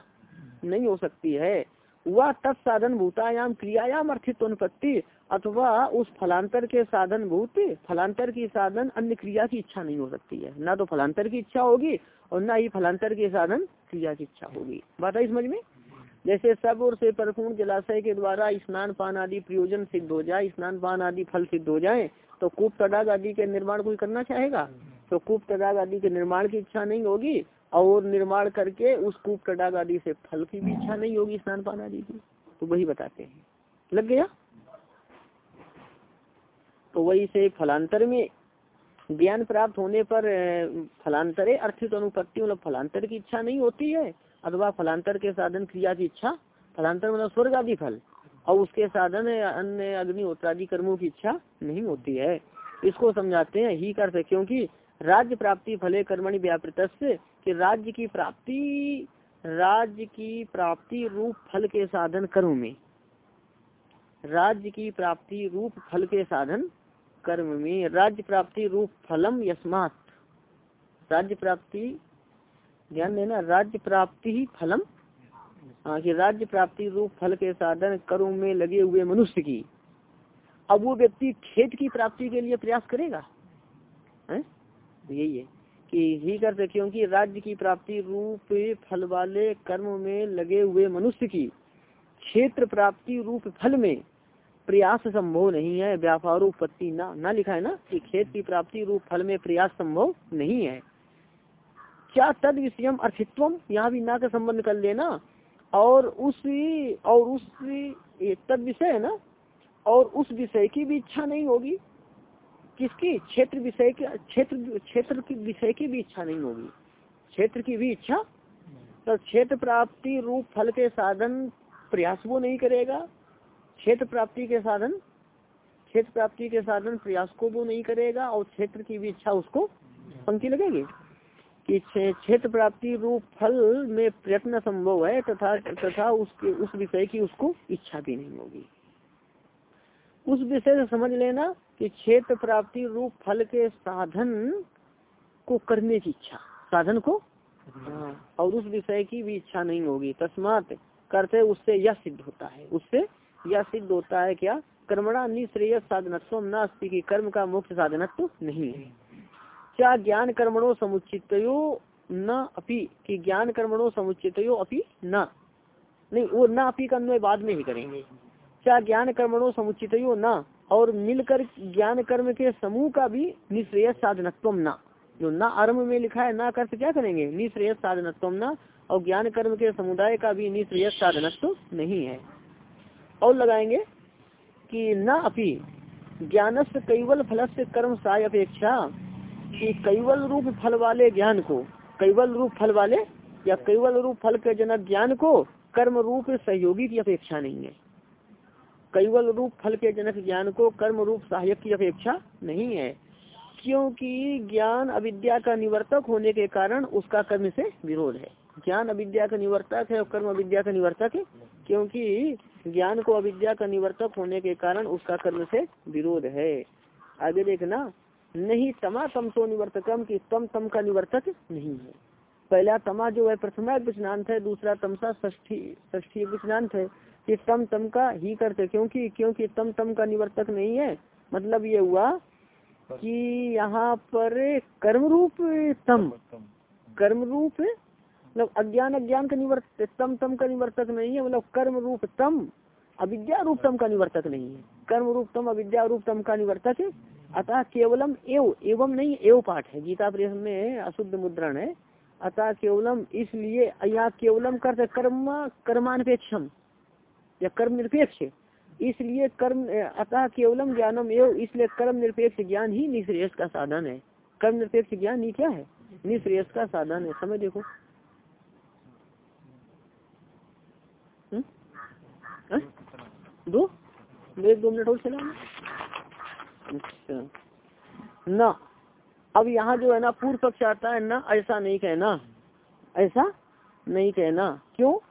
नहीं हो सकती है। वह तत्साधन भूतायाम क्रियायाम अर्थित अनुपत्ति अथवा उस फलांतर के साधन भूत फलांतर की साधन अन्य क्रिया की इच्छा नहीं हो सकती है। ना तो फलांतर की इच्छा होगी और ना ही फलांतर के साधन क्रिया की इच्छा होगी। बात है समझ में? जैसे सब और से परिपूर्ण जलाशय के द्वारा स्नान पान आदि प्रयोजन सिद्ध हो जाए, स्नान पान आदि फल सिद्ध हो जाए तो कूप तडाग आदि के निर्माण कोई करना चाहेगा? तो कूप तडाग आदि के निर्माण की इच्छा नहीं होगी और निर्माण करके उस कूप तडाग आदि से फल की भी इच्छा नहीं होगी स्नान पान आदि की। तो वही बताते हैं। लग गया? तो वही से फलांतर में ज्ञान प्राप्त होने पर फलांतरे, अर्थित अनुपत्ति मतलब फलांतर की इच्छा नहीं होती है, अथवा फलांतर के साधन क्रिया की इच्छा, फलांतर मतलब स्वर्ग आदि फल, और उसके साधन, अन्य अग्निहोत्रादि कर्मों की इच्छा नहीं होती है। इसको समझाते हैं, ही कर से क्योंकि राज्य प्राप्ति फले कर्मणि व्यापृत कि राज्य की प्राप्ति, राज्य की प्राप्ति रूप फल के साधन कर्म में। राज्य की प्राप्ति रूप फल के साधन कर्म में। राज्य प्राप्ति रूप फलम यस्मात। राज्य प्राप्ति, ध्यान देना, राज्य प्राप्ति ही फलम। हाँ कि राज्य प्राप्ति रूप फल के साधन कर्म में लगे हुए मनुष्य की। अब वो व्यक्ति खेत की प्राप्ति के लिए प्रयास करेगा? है? यही है। कि ही करते क्योंकि राज्य की प्राप्ति रूप फल वाले कर्म में लगे हुए मनुष्य की। क्षेत्र प्राप्ति रूप फल में प्रयास संभव नहीं है। व्यापार उत्पत्ति ना ना लिखा है ना कि खेत की प्राप्ति रूप फल में प्रयास संभव नहीं है। क्या तद विषयम अर्थित्व यहाँ भी ना का संबंध कर लेना। और उस और उस तद विषय है ना? और उस विषय की भी इच्छा नहीं होगी। किसकी? क्षेत्र विषय के, क्षेत्र क्षेत्र की, विषय की भी इच्छा नहीं होगी। क्षेत्र की भी इच्छा? तो क्षेत्र प्राप्ति रूप फल के साधन प्रयास वो नहीं करेगा। क्षेत्र प्राप्ति के साधन, क्षेत्र प्राप्ति के साधन प्रयास को वो नहीं करेगा और क्षेत्र की भी इच्छा उसको पंक्ति लगेगी। कि क्षेत्र प्राप्ति रूप फल में प्रयत्न संभव है तथा तथा उसके, उस विषय की उसको इच्छा भी नहीं होगी। उस विषय से समझ लेना कि क्षेत्र प्राप्ति रूप फल के साधन को करने की इच्छा। साधन को? हाँ। और उस विषय की भी इच्छा नहीं होगी। तस्मात करते उससे यह सिद्ध होता है। उससे यह सिद्ध होता है क्या? कर्मणा निश्रेय साधनत्व न की कर्म का मुख्य साधनत्व नहीं है। क्या ज्ञान कर्मणों समुचित न अपी? कि ज्ञान कर्मणों समुचित अपी न? नहीं वो न अपी का अन्वय बाद में ही करेंगे। क्या ज्ञान कर्मणों समुचित न? और मिलकर ज्ञान कर्म के समूह का भी निश्रेय साधनत्व ना। जो न आरंभ में लिखा है, ना कर क्या करेंगे? निश्रेय साधनत्व न। और ज्ञान कर्म के समुदाय का भी निश्रेय साधनत्व नहीं है। और लगाएँगे कि न अपी ज्ञान से कैवल फल से कर्म साय अपेक्षा कि कैवल रूप फल वाले ज्ञान को, कैवल रूप फल वाले या कैवल रूप फल के जनक ज्ञान को कर्म रूप सहयोगी की अपेक्षा नहीं है। कैवल रूप फल के जनक ज्ञान को कर्म रूप सहायक की अपेक्षा नहीं है, क्योंकि ज्ञान अविद्या का निवर्तक होने के कारण उसका कर्म से विरोध है। ज्ञान अविद्या का निवर्तक है और कर्म अविद्या का निवर्तक है, क्योंकि ज्ञान को अविद्या का निवर्तक होने के कारण उसका कर्म से विरोध है। आगे देखना, नहीं तमा तम सो निवर्तकम की तम तम का निवर्तक नहीं है। पहला तमा जो है प्रथमा है, दूसरा तमसा ष्ठी ष्ठी है। कि तम तम का ही करते क्योंकि क्योंकि तम तम का निवर्तक नहीं है। मतलब ये हुआ कि यहाँ पर कर्म रूप तम कर्म रूप मतलब अज्ञान अज्ञान का निवर्त तम तम का निवर्तक नहीं है मतलब कर्म रूप तम अविद्या रूप तम का निवर्तक नहीं है। कर्म रूप तम अविद्या रूप तम का निवर्तक है। अतः केवलम एव एवं नहीं एव पाठ है। गीता प्रेस में अशुद्ध मुद्रण है। अतः केवलम इसलिए यहाँ केवलम करते कर्म कर्मानपेक्षम। या कर्म निरपेक्ष इसलिए कर्म अतः केवलम ज्ञानम एवं इसलिए कर्म निरपेक्ष ज्ञान ही निश्रेयस का साधन है। कर्म निरपेक्ष ज्ञान ही क्या है? निश्रेयस का साधन है। समय देखो। हुँ? हुँ? दो? एक, दो मिनट और चला अच्छा। न। अब यहाँ जो है ना, पूर्व पक्ष आता है ना, ऐसा नहीं कहना। ऐसा नहीं कहना। क्यों?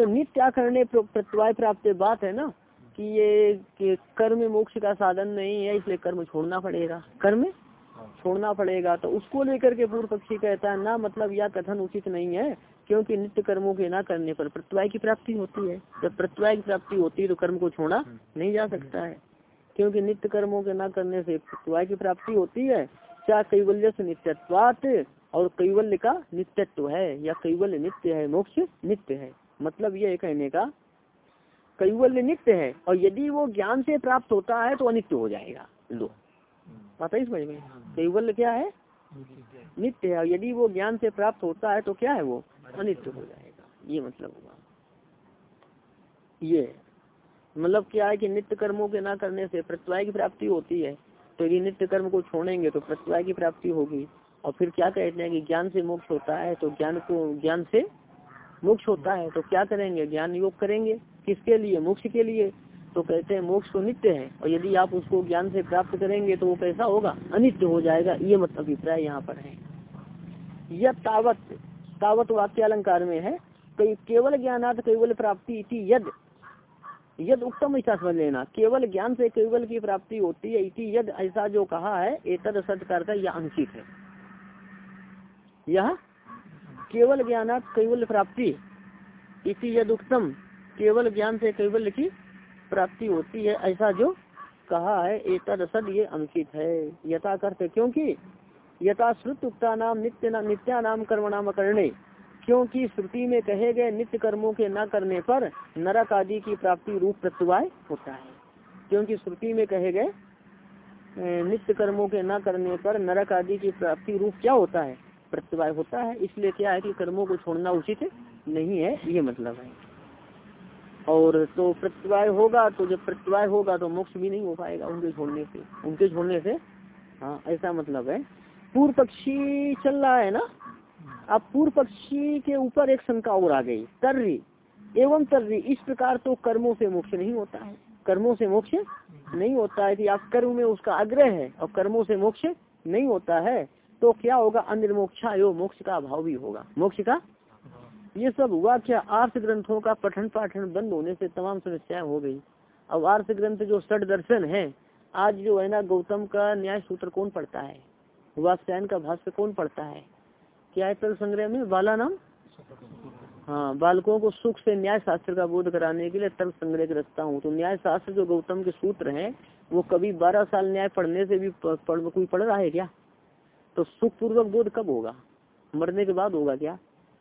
क्यों नित्य करने प्रत्यवाय प्राप्त बात है ना, कि ये, कि कर्म मोक्ष का साधन नहीं है, इसलिए कर्म छोड़ना पड़ेगा। कर्म छोड़ना पड़ेगा तो उसको लेकर के पूर्व पक्षी कहता है, ना मतलब यह कथन उचित नहीं है, क्योंकि नित्य कर्मों के ना करने पर प्रत्यवाय की प्राप्ति होती है। जब प्रत्यवाय की प्राप्ति होती है तो कर्म को छोड़ा नहीं जा सकता है। क्योंकि नित्य कर्मों के ना करने से प्रत्यवाय की प्राप्ति होती है क्या कैवल्य से नित्यत्वात, और कैवल्य का नित्यत्व है, या कैवल्य नित्य है, मोक्ष नित्य है। मतलब ये कहने का कैवल्य नित्य है, और यदि वो ज्ञान से प्राप्त होता है तो अनित्य हो जाएगा। लो। पता ही समझ में? कैवल्य क्या है? नित्य है, और यदि वो ज्ञान से प्राप्त होता है तो क्या है वो? अनित्य हो जाएगा। ये मतलब हुआ। ये मतलब क्या है कि नित्य कर्मों के ना करने से प्रत्यवाय की प्राप्ति होती है तो यदि नित्य कर्म को छोड़ेंगे तो प्रत्यवाय की प्राप्ति होगी। और फिर क्या कहते हैं कि ज्ञान से मोक्ष होता है तो ज्ञान को ज्ञान से मोक्ष होता है तो क्या करेंगे? ज्ञान योग करेंगे। किसके लिए? मोक्ष के लिए। तो कहते हैं, मोक्ष तो नित्य है, और यदि आप उसको ज्ञान से प्राप्त करेंगे तो वो कैसा होगा? अनित्य हो जाएगा। ये मतलब अभिप्राय यहाँ पर है। यह तावत तावत वाक्य अलंकार में है। केवल ज्ञानार्थ केवल प्राप्ति इति यद। यद उत्तम ऐसा समझ लेना। केवल ज्ञान से केवल की प्राप्ति होती है इति यद। ऐसा जो कहा है, एतद सद करता यह अंकित है। यह केवल ज्ञानात केवल प्राप्ति इसी यद उत्तम केवल ज्ञान से केवल की प्राप्ति होती है ऐसा जो कहा है सद ये अंकित है। यथा करते क्योंकि यथा श्रुत उक्ता नाम नित्य ना, नित्या नाम कर्म नाम करने क्योंकि श्रुति में कहे गए नित्य कर्मों के न करने पर नरक आदि की प्राप्ति रूप प्रत्यवाय होता है। क्योंकि श्रुति में कहे गए नित्य कर्मों के न करने पर नरक आदि की प्राप्ति रूप क्या होता है? प्रत्यवाय होता है, इसलिए क्या है कि कर्मों को छोड़ना उचित नहीं है, ये मतलब है। और तो प्रत्यवाय होगा तो जब प्रत्यवाय होगा तो मोक्ष भी नहीं हो पाएगा उनके छोड़ने से, उनके छोड़ने से। हाँ ऐसा मतलब है। पूर्व पक्षी चल रहा है ना? अब पूर्व पक्षी के ऊपर एक शंका और आ गई। तर्री, एवं तर्री, इस प्रकार तो कर्मों से मोक्ष नहीं होता है। कर्मों से मोक्ष नहीं होता है कि आप कर्म में उसका आग्रह है, और कर्मों से मोक्ष नहीं होता है। तो क्या होगा? अनिर्मोक्षा यो मोक्ष का अभाव भी होगा। मोक्ष का? ये सब हुआ क्या? आर्थ ग्रंथों का पठन पाठन बंद होने से तमाम समस्याएँ हो गई। अब आर्थ ग्रंथ जो सट दर्शन है, आज जो है ना गौतम का न्याय सूत्र कौन पढ़ता है? वात्स्यायन का भाष्य कौन पढ़ता है? क्या है तल संग्रह में? बाला नाम? हाँ बालकों को सुख से न्याय शास्त्र का बोध कराने के लिए तर्क संग्रह रखता हूँ। तो न्याय शास्त्र जो गौतम के सूत्र हैं, वो कभी बारह साल न्याय पढ़ने से भी पढ़, कोई पढ़ रहा है क्या? तो सुख पूर्वक बोध कब होगा? मरने के बाद होगा क्या?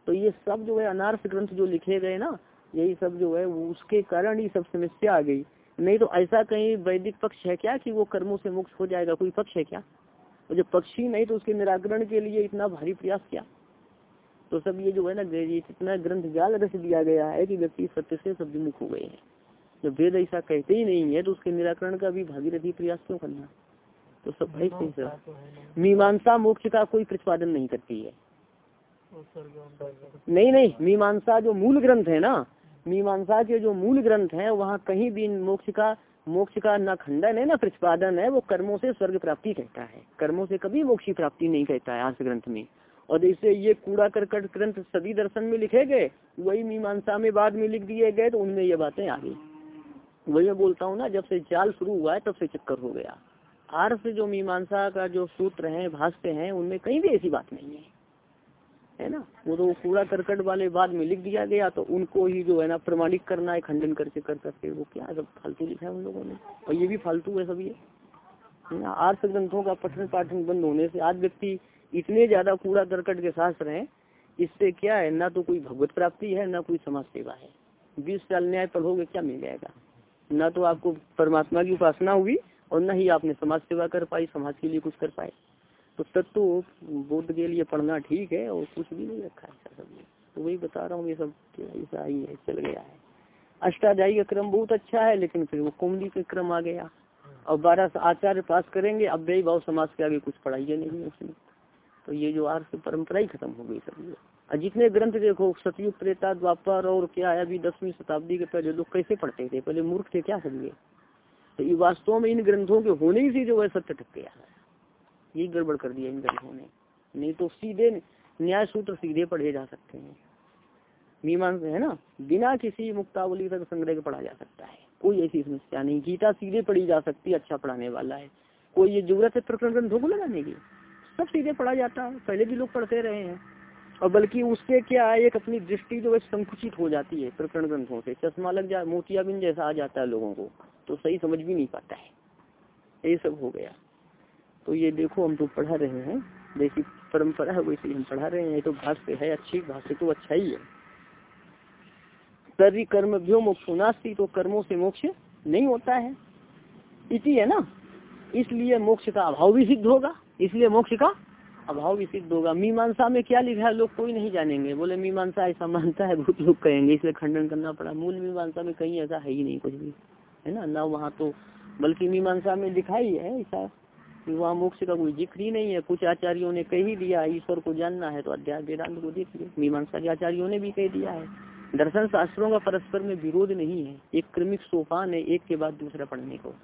तो ये सब जो है अनार्थ ग्रंथ जो लिखे गए ना, यही सब जो है उसके कारण ही सब समस्या आ गई। नहीं तो ऐसा कहीं वैदिक पक्ष है क्या कि वो कर्मों से मुक्त हो जाएगा? कोई पक्ष है क्या? और जब पक्षी नहीं तो उसके निराकरण के लिए इतना भारी प्रयास क्या? तो सब ये जो है ना इतना ग्रंथ जाल रच दिया गया है कि व्यक्ति सत्य से सब विमुख हो गए हैं। जब वेद ऐसा कहते ही नहीं है तो उसके निराकरण का भी भागीरथी प्रयास क्यों करना? तो सब भाई सही सर मीमांसा मोक्ष का कोई प्रतिपादन नहीं करती है। नहीं नहीं मीमांसा जो मूल ग्रंथ है ना मीमांसा के जो मूल ग्रंथ है वहाँ कहीं भी मोक्ष का मोक्ष का न खंडन है न प्रतिपादन है वो कर्मों से स्वर्ग प्राप्ति कहता है। कर्मों से कभी मोक्ष की प्राप्ति नहीं कहता है आर्ष ग्रंथ में। और जैसे ये कूड़ा करकट ग्रंथ सभी दर्शन में लिखे गए वही मीमांसा में बाद में लिख दिए गए तो उनमें ये बातें आ गई। वही मैं बोलता हूँ ना जब से जाल शुरू हुआ है तब से चक्कर हो गया। आर्ष जो मीमांसा का जो सूत्र है, भाष्य हैं, उनमें कहीं भी ऐसी बात नहीं है। है ना? वो तो कूड़ा करकट वाले बाद में लिख दिया गया तो उनको ही जो है ना प्रमाणिक करना है, खंडन करके कर सकते वो क्या सब फालतू लिखा है उन लोगों ने। और ये भी फालतू है सब ये। ना? आर्थ ग्रंथों का पठन पाठन बंद होने से आज व्यक्ति इतने ज़्यादा कूड़ा करकट के शास्त्र हैं, इससे क्या है, ना तो कोई भगवत प्राप्ति है, ना कोई समाज सेवा है। बीस साल न्याय पढ़ोगे क्या मिल जाएगा? न तो आपको परमात्मा की उपासना हुई और न ही आपने समाज सेवा कर पाई, समाज के लिए कुछ कर पाए। तो तत्व बुद्ध के लिए पढ़ना ठीक है और कुछ भी नहीं रखा है सब तो वही बता रहा हूँ, ये सब ऐसा ही है, चल गया है। अष्टाध्यायी का क्रम बहुत अच्छा है, लेकिन फिर वो कुंडली का क्रम आ गया। और बारह आचार्य पास करेंगे, अब वे भाव समाज के आगे कुछ पढ़ाइए नहीं उसमें। तो ये जो आर्थ परंपरा ही खत्म हो गई सब और जितने ग्रंथ देखो, सतयुग प्रेता द्वापर और क्या है अभी दसवीं शताब्दी के पहले लोग कैसे पढ़ते थे? पहले मूर्ख थे क्या ये? तो ये वास्तव में इन ग्रंथों के होने ही से जो है सत्य टक गया है। ये गड़बड़ कर दिया इन ग्रंथों ने। नहीं तो सीधे न्याय सूत्र सीधे पढ़े जा सकते हैं। मीमांस है ना? बिना किसी मुक्तावली तक संग्रह के पढ़ा जा सकता है। कोई ऐसी समस्या नहीं। गीता सीधे पढ़ी जा सकती अच्छा पढ़ाने वाला है। कोई ये ज़रूरत है प्रकरण ग्रंथों को लगाने की सब सीधे पढ़ा जाता है। पहले भी लोग पढ़ते रहे हैं। और बल्कि उससे क्या है, एक अपनी दृष्टि जो है संकुचित हो जाती है प्रकरण ग्रंथों से। चश्मा लग जा मोतियाबिंद जैसा आ जाता है लोगों को तो सही समझ भी नहीं पाता है। ये सब हो गया। तो ये देखो, हम तो पढ़ा रहे हैं। जैसी परंपरा है, वैसे हम पढ़ा रहे हैं। तो भाष्य है, अच्छी भाष्य तो अच्छा ही है। कर्म भ्यो मोक्ष नास्ती तो कर्मों से मोक्ष नहीं होता है। इसी है ना? इसलिए मोक्ष का अभाव भी सिद्ध होगा, इसलिए मोक्ष का अभाव भी सिद्ध होगा मीमांसा में क्या लिखा है? लोग कोई नहीं जानेंगे। बोले, मीमांसा ऐसा मानता है, बहुत लोग कहेंगे, इसलिए खंडन करना पड़ा। मूल मीमांसा में कहीं ऐसा है ही नहीं, कुछ भी। है ना? ना वहाँ तो बल्कि मीमांसा में लिखा ही है ऐसा। वहाँ मोक्ष का कोई ज़िक्र ही नहीं है। कुछ आचार्यों ने कह ही दिया, ईश्वर को जानना है तो अध्याय वेदांत को देखिए मीमांसा के आचार्यों ने भी कह दिया है। दर्शन शास्त्रों का परस्पर में विरोध नहीं है। एक क्रमिक सोपान है, एक के बाद दूसरा पढ़ने को।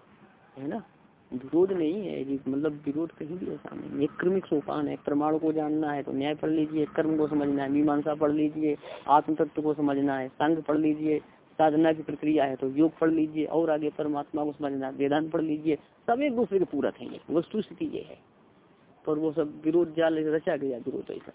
है ना? विरोध नहीं है मतलब विरोध कहीं भी ऐसा नहीं एक क्रमिक सोपान है प्रमाण को जानना है तो न्याय पढ़ लीजिए कर्म को समझना है, मीमांसा पढ़ लीजिए आत्म तत्व को समझना है, संघ पढ़ लीजिए, साधना की प्रक्रिया है तो योग पढ़ लीजिए, और आगे परमात्मा को समझना वेदांत पढ़ लीजिए, सब एक दूसरे के पूरक है ये वस्तु स्थिति ये है। पर वो सब विरोध जाल रचा गया, विरोध ऐसा।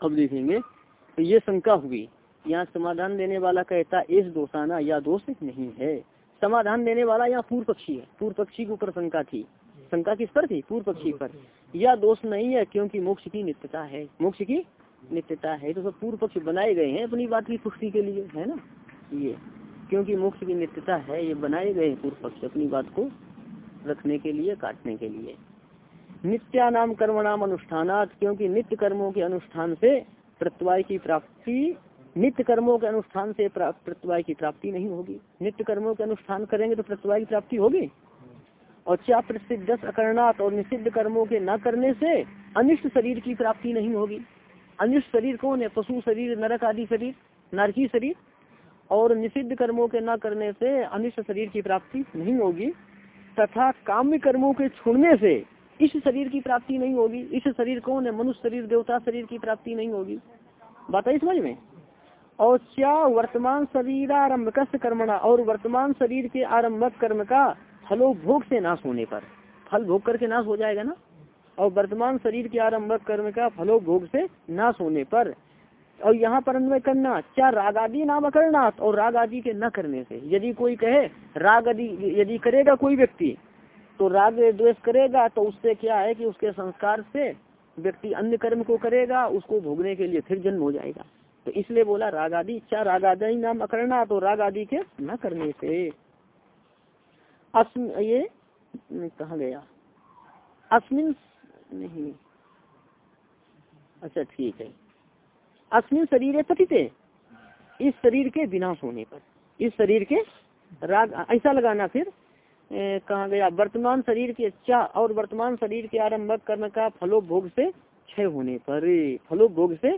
अब देखेंगे तो ये शंका हुई, यहाँ समाधान देने वाला कहता, इस दोषाना या दोष नहीं है। समाधान देने वाला यहाँ पूर्व पक्षी है। पूर्व पक्षी के ऊपर शंका थी। शंका किस पर थी? पूर्व पक्षी पर। यह दोष नहीं है क्योंकि मोक्ष की नित्यता है। मोक्ष की नित्यता है। तो सब पूर्व पक्ष बनाए गए हैं अपनी बात की पुष्टि के लिए, है ना? ये। क्योंकि मोक्ष की नित्यता है, ये बनाए गए पूर्व पक्ष अपनी बात को रखने के लिए, काटने के लिए। नित्या नाम कर्मणाम अनुष्ठानात, क्योंकि नित्य कर्मों के अनुष्ठान से प्रत्यवाय की प्राप्ति नित्य कर्मों के अनुष्ठान से प्रत्यवाय की प्राप्ति नहीं होगी। नित्य कर्मों के अनुष्ठान करेंगे तो प्रत्यवाय की प्राप्ति होगी। और क्या प्रसिद्ध अकरणात और निषिद्ध कर्मों के न करने से अनिष्ट शरीर की प्राप्ति नहीं होगी? अनिष्ट शरीर कौन है? पशु शरीर, नरक आदि शरीर, नारकी शरीर? और निषिद्ध कर्मों के न करने से अनिष्ट शरीर की प्राप्ति नहीं होगी। तथा काम्य कर्मों के छोड़ने से इस शरीर की प्राप्ति नहीं होगी। इस शरीर कौन है? मनुष्य शरीर, देवता शरीर की प्राप्ति नहीं होगी। बात आई समझ में? और क्या वर्तमान शरीर आरंभ कर्मणा, और वर्तमान शरीर के आरंभक कर्म का फलो भोग से नाश होने पर। फल भोग करके नाश हो जाएगा ना? और वर्तमान शरीर के आरंभक कर्म का फलो भोग से नाश होने पर। और यहाँ पर अन्वय करना, क्या राग आदि नाम करना और राग आदि के न करने से। यदि कोई कहे, राग आदि यदि करेगा कोई व्यक्ति तो राग द्वेष करेगा तो उससे क्या है कि उसके संस्कार से व्यक्ति अन्य कर्म को करेगा, उसको भोगने के लिए फिर जन्म हो जाएगा। तो इसलिए बोला राग आदि क्या राग आदि नाम अकरना तो राग आदि के न करने से। अस्म, ये कहा गया। अस्मिन नहीं। अच्छा ठीक है। अस्मिन शरीर पतिते इस शरीर के विनाश होने पर। इस शरीर के राग, ऐसा लगाना फिर कहा गया, वर्तमान शरीर के इच्छा और वर्तमान शरीर के आरंभक कर्म का फलो भोग से क्षय होने पर। फलो भोग से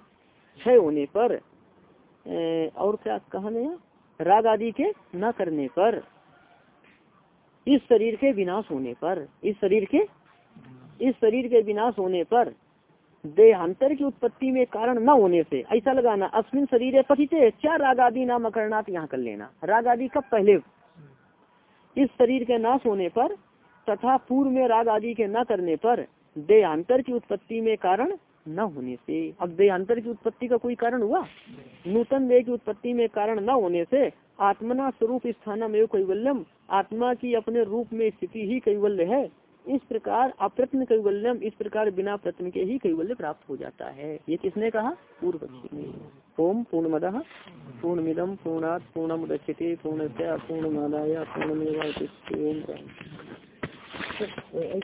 क्षय होने पर और क्या कहा गया? राग आदि के न करने पर, इस शरीर के विनाश होने पर, इस शरीर के, इस शरीर के विनाश होने पर, देहांतर की उत्पत्ति में कारण न होने से, ऐसा लगाना, अस्मिन शरीर पतिते क्या राग आदि नाम अकरणात यहाँ कर लेना? राग आदि कब पहले? इस शरीर के नाश होने पर, तथा पूर्व में राग आदि के न करने पर, देहांतर की उत्पत्ति में कारण न होने से। अब देहांतर की उत्पत्ति का कोई कारण हुआ? नूतन देह की उत्पत्ति में कारण न होने से आत्मना स्वरूप स्थान में कैवल्यम, आत्मा की अपने रूप में स्थिति ही कैवल्य है। इस प्रकार अप्रत्न कैवल्यम, इस प्रकार बिना प्रत्न के ही कैवल्य प्राप्त हो जाता है। ये किसने कहा? पूर्व ने। ओम पूर्णमद। पूर्णमिदम पूर्णात पूर्णमुदच्यते पूर्णस्या पूर्णमादाय पूर्णमेवा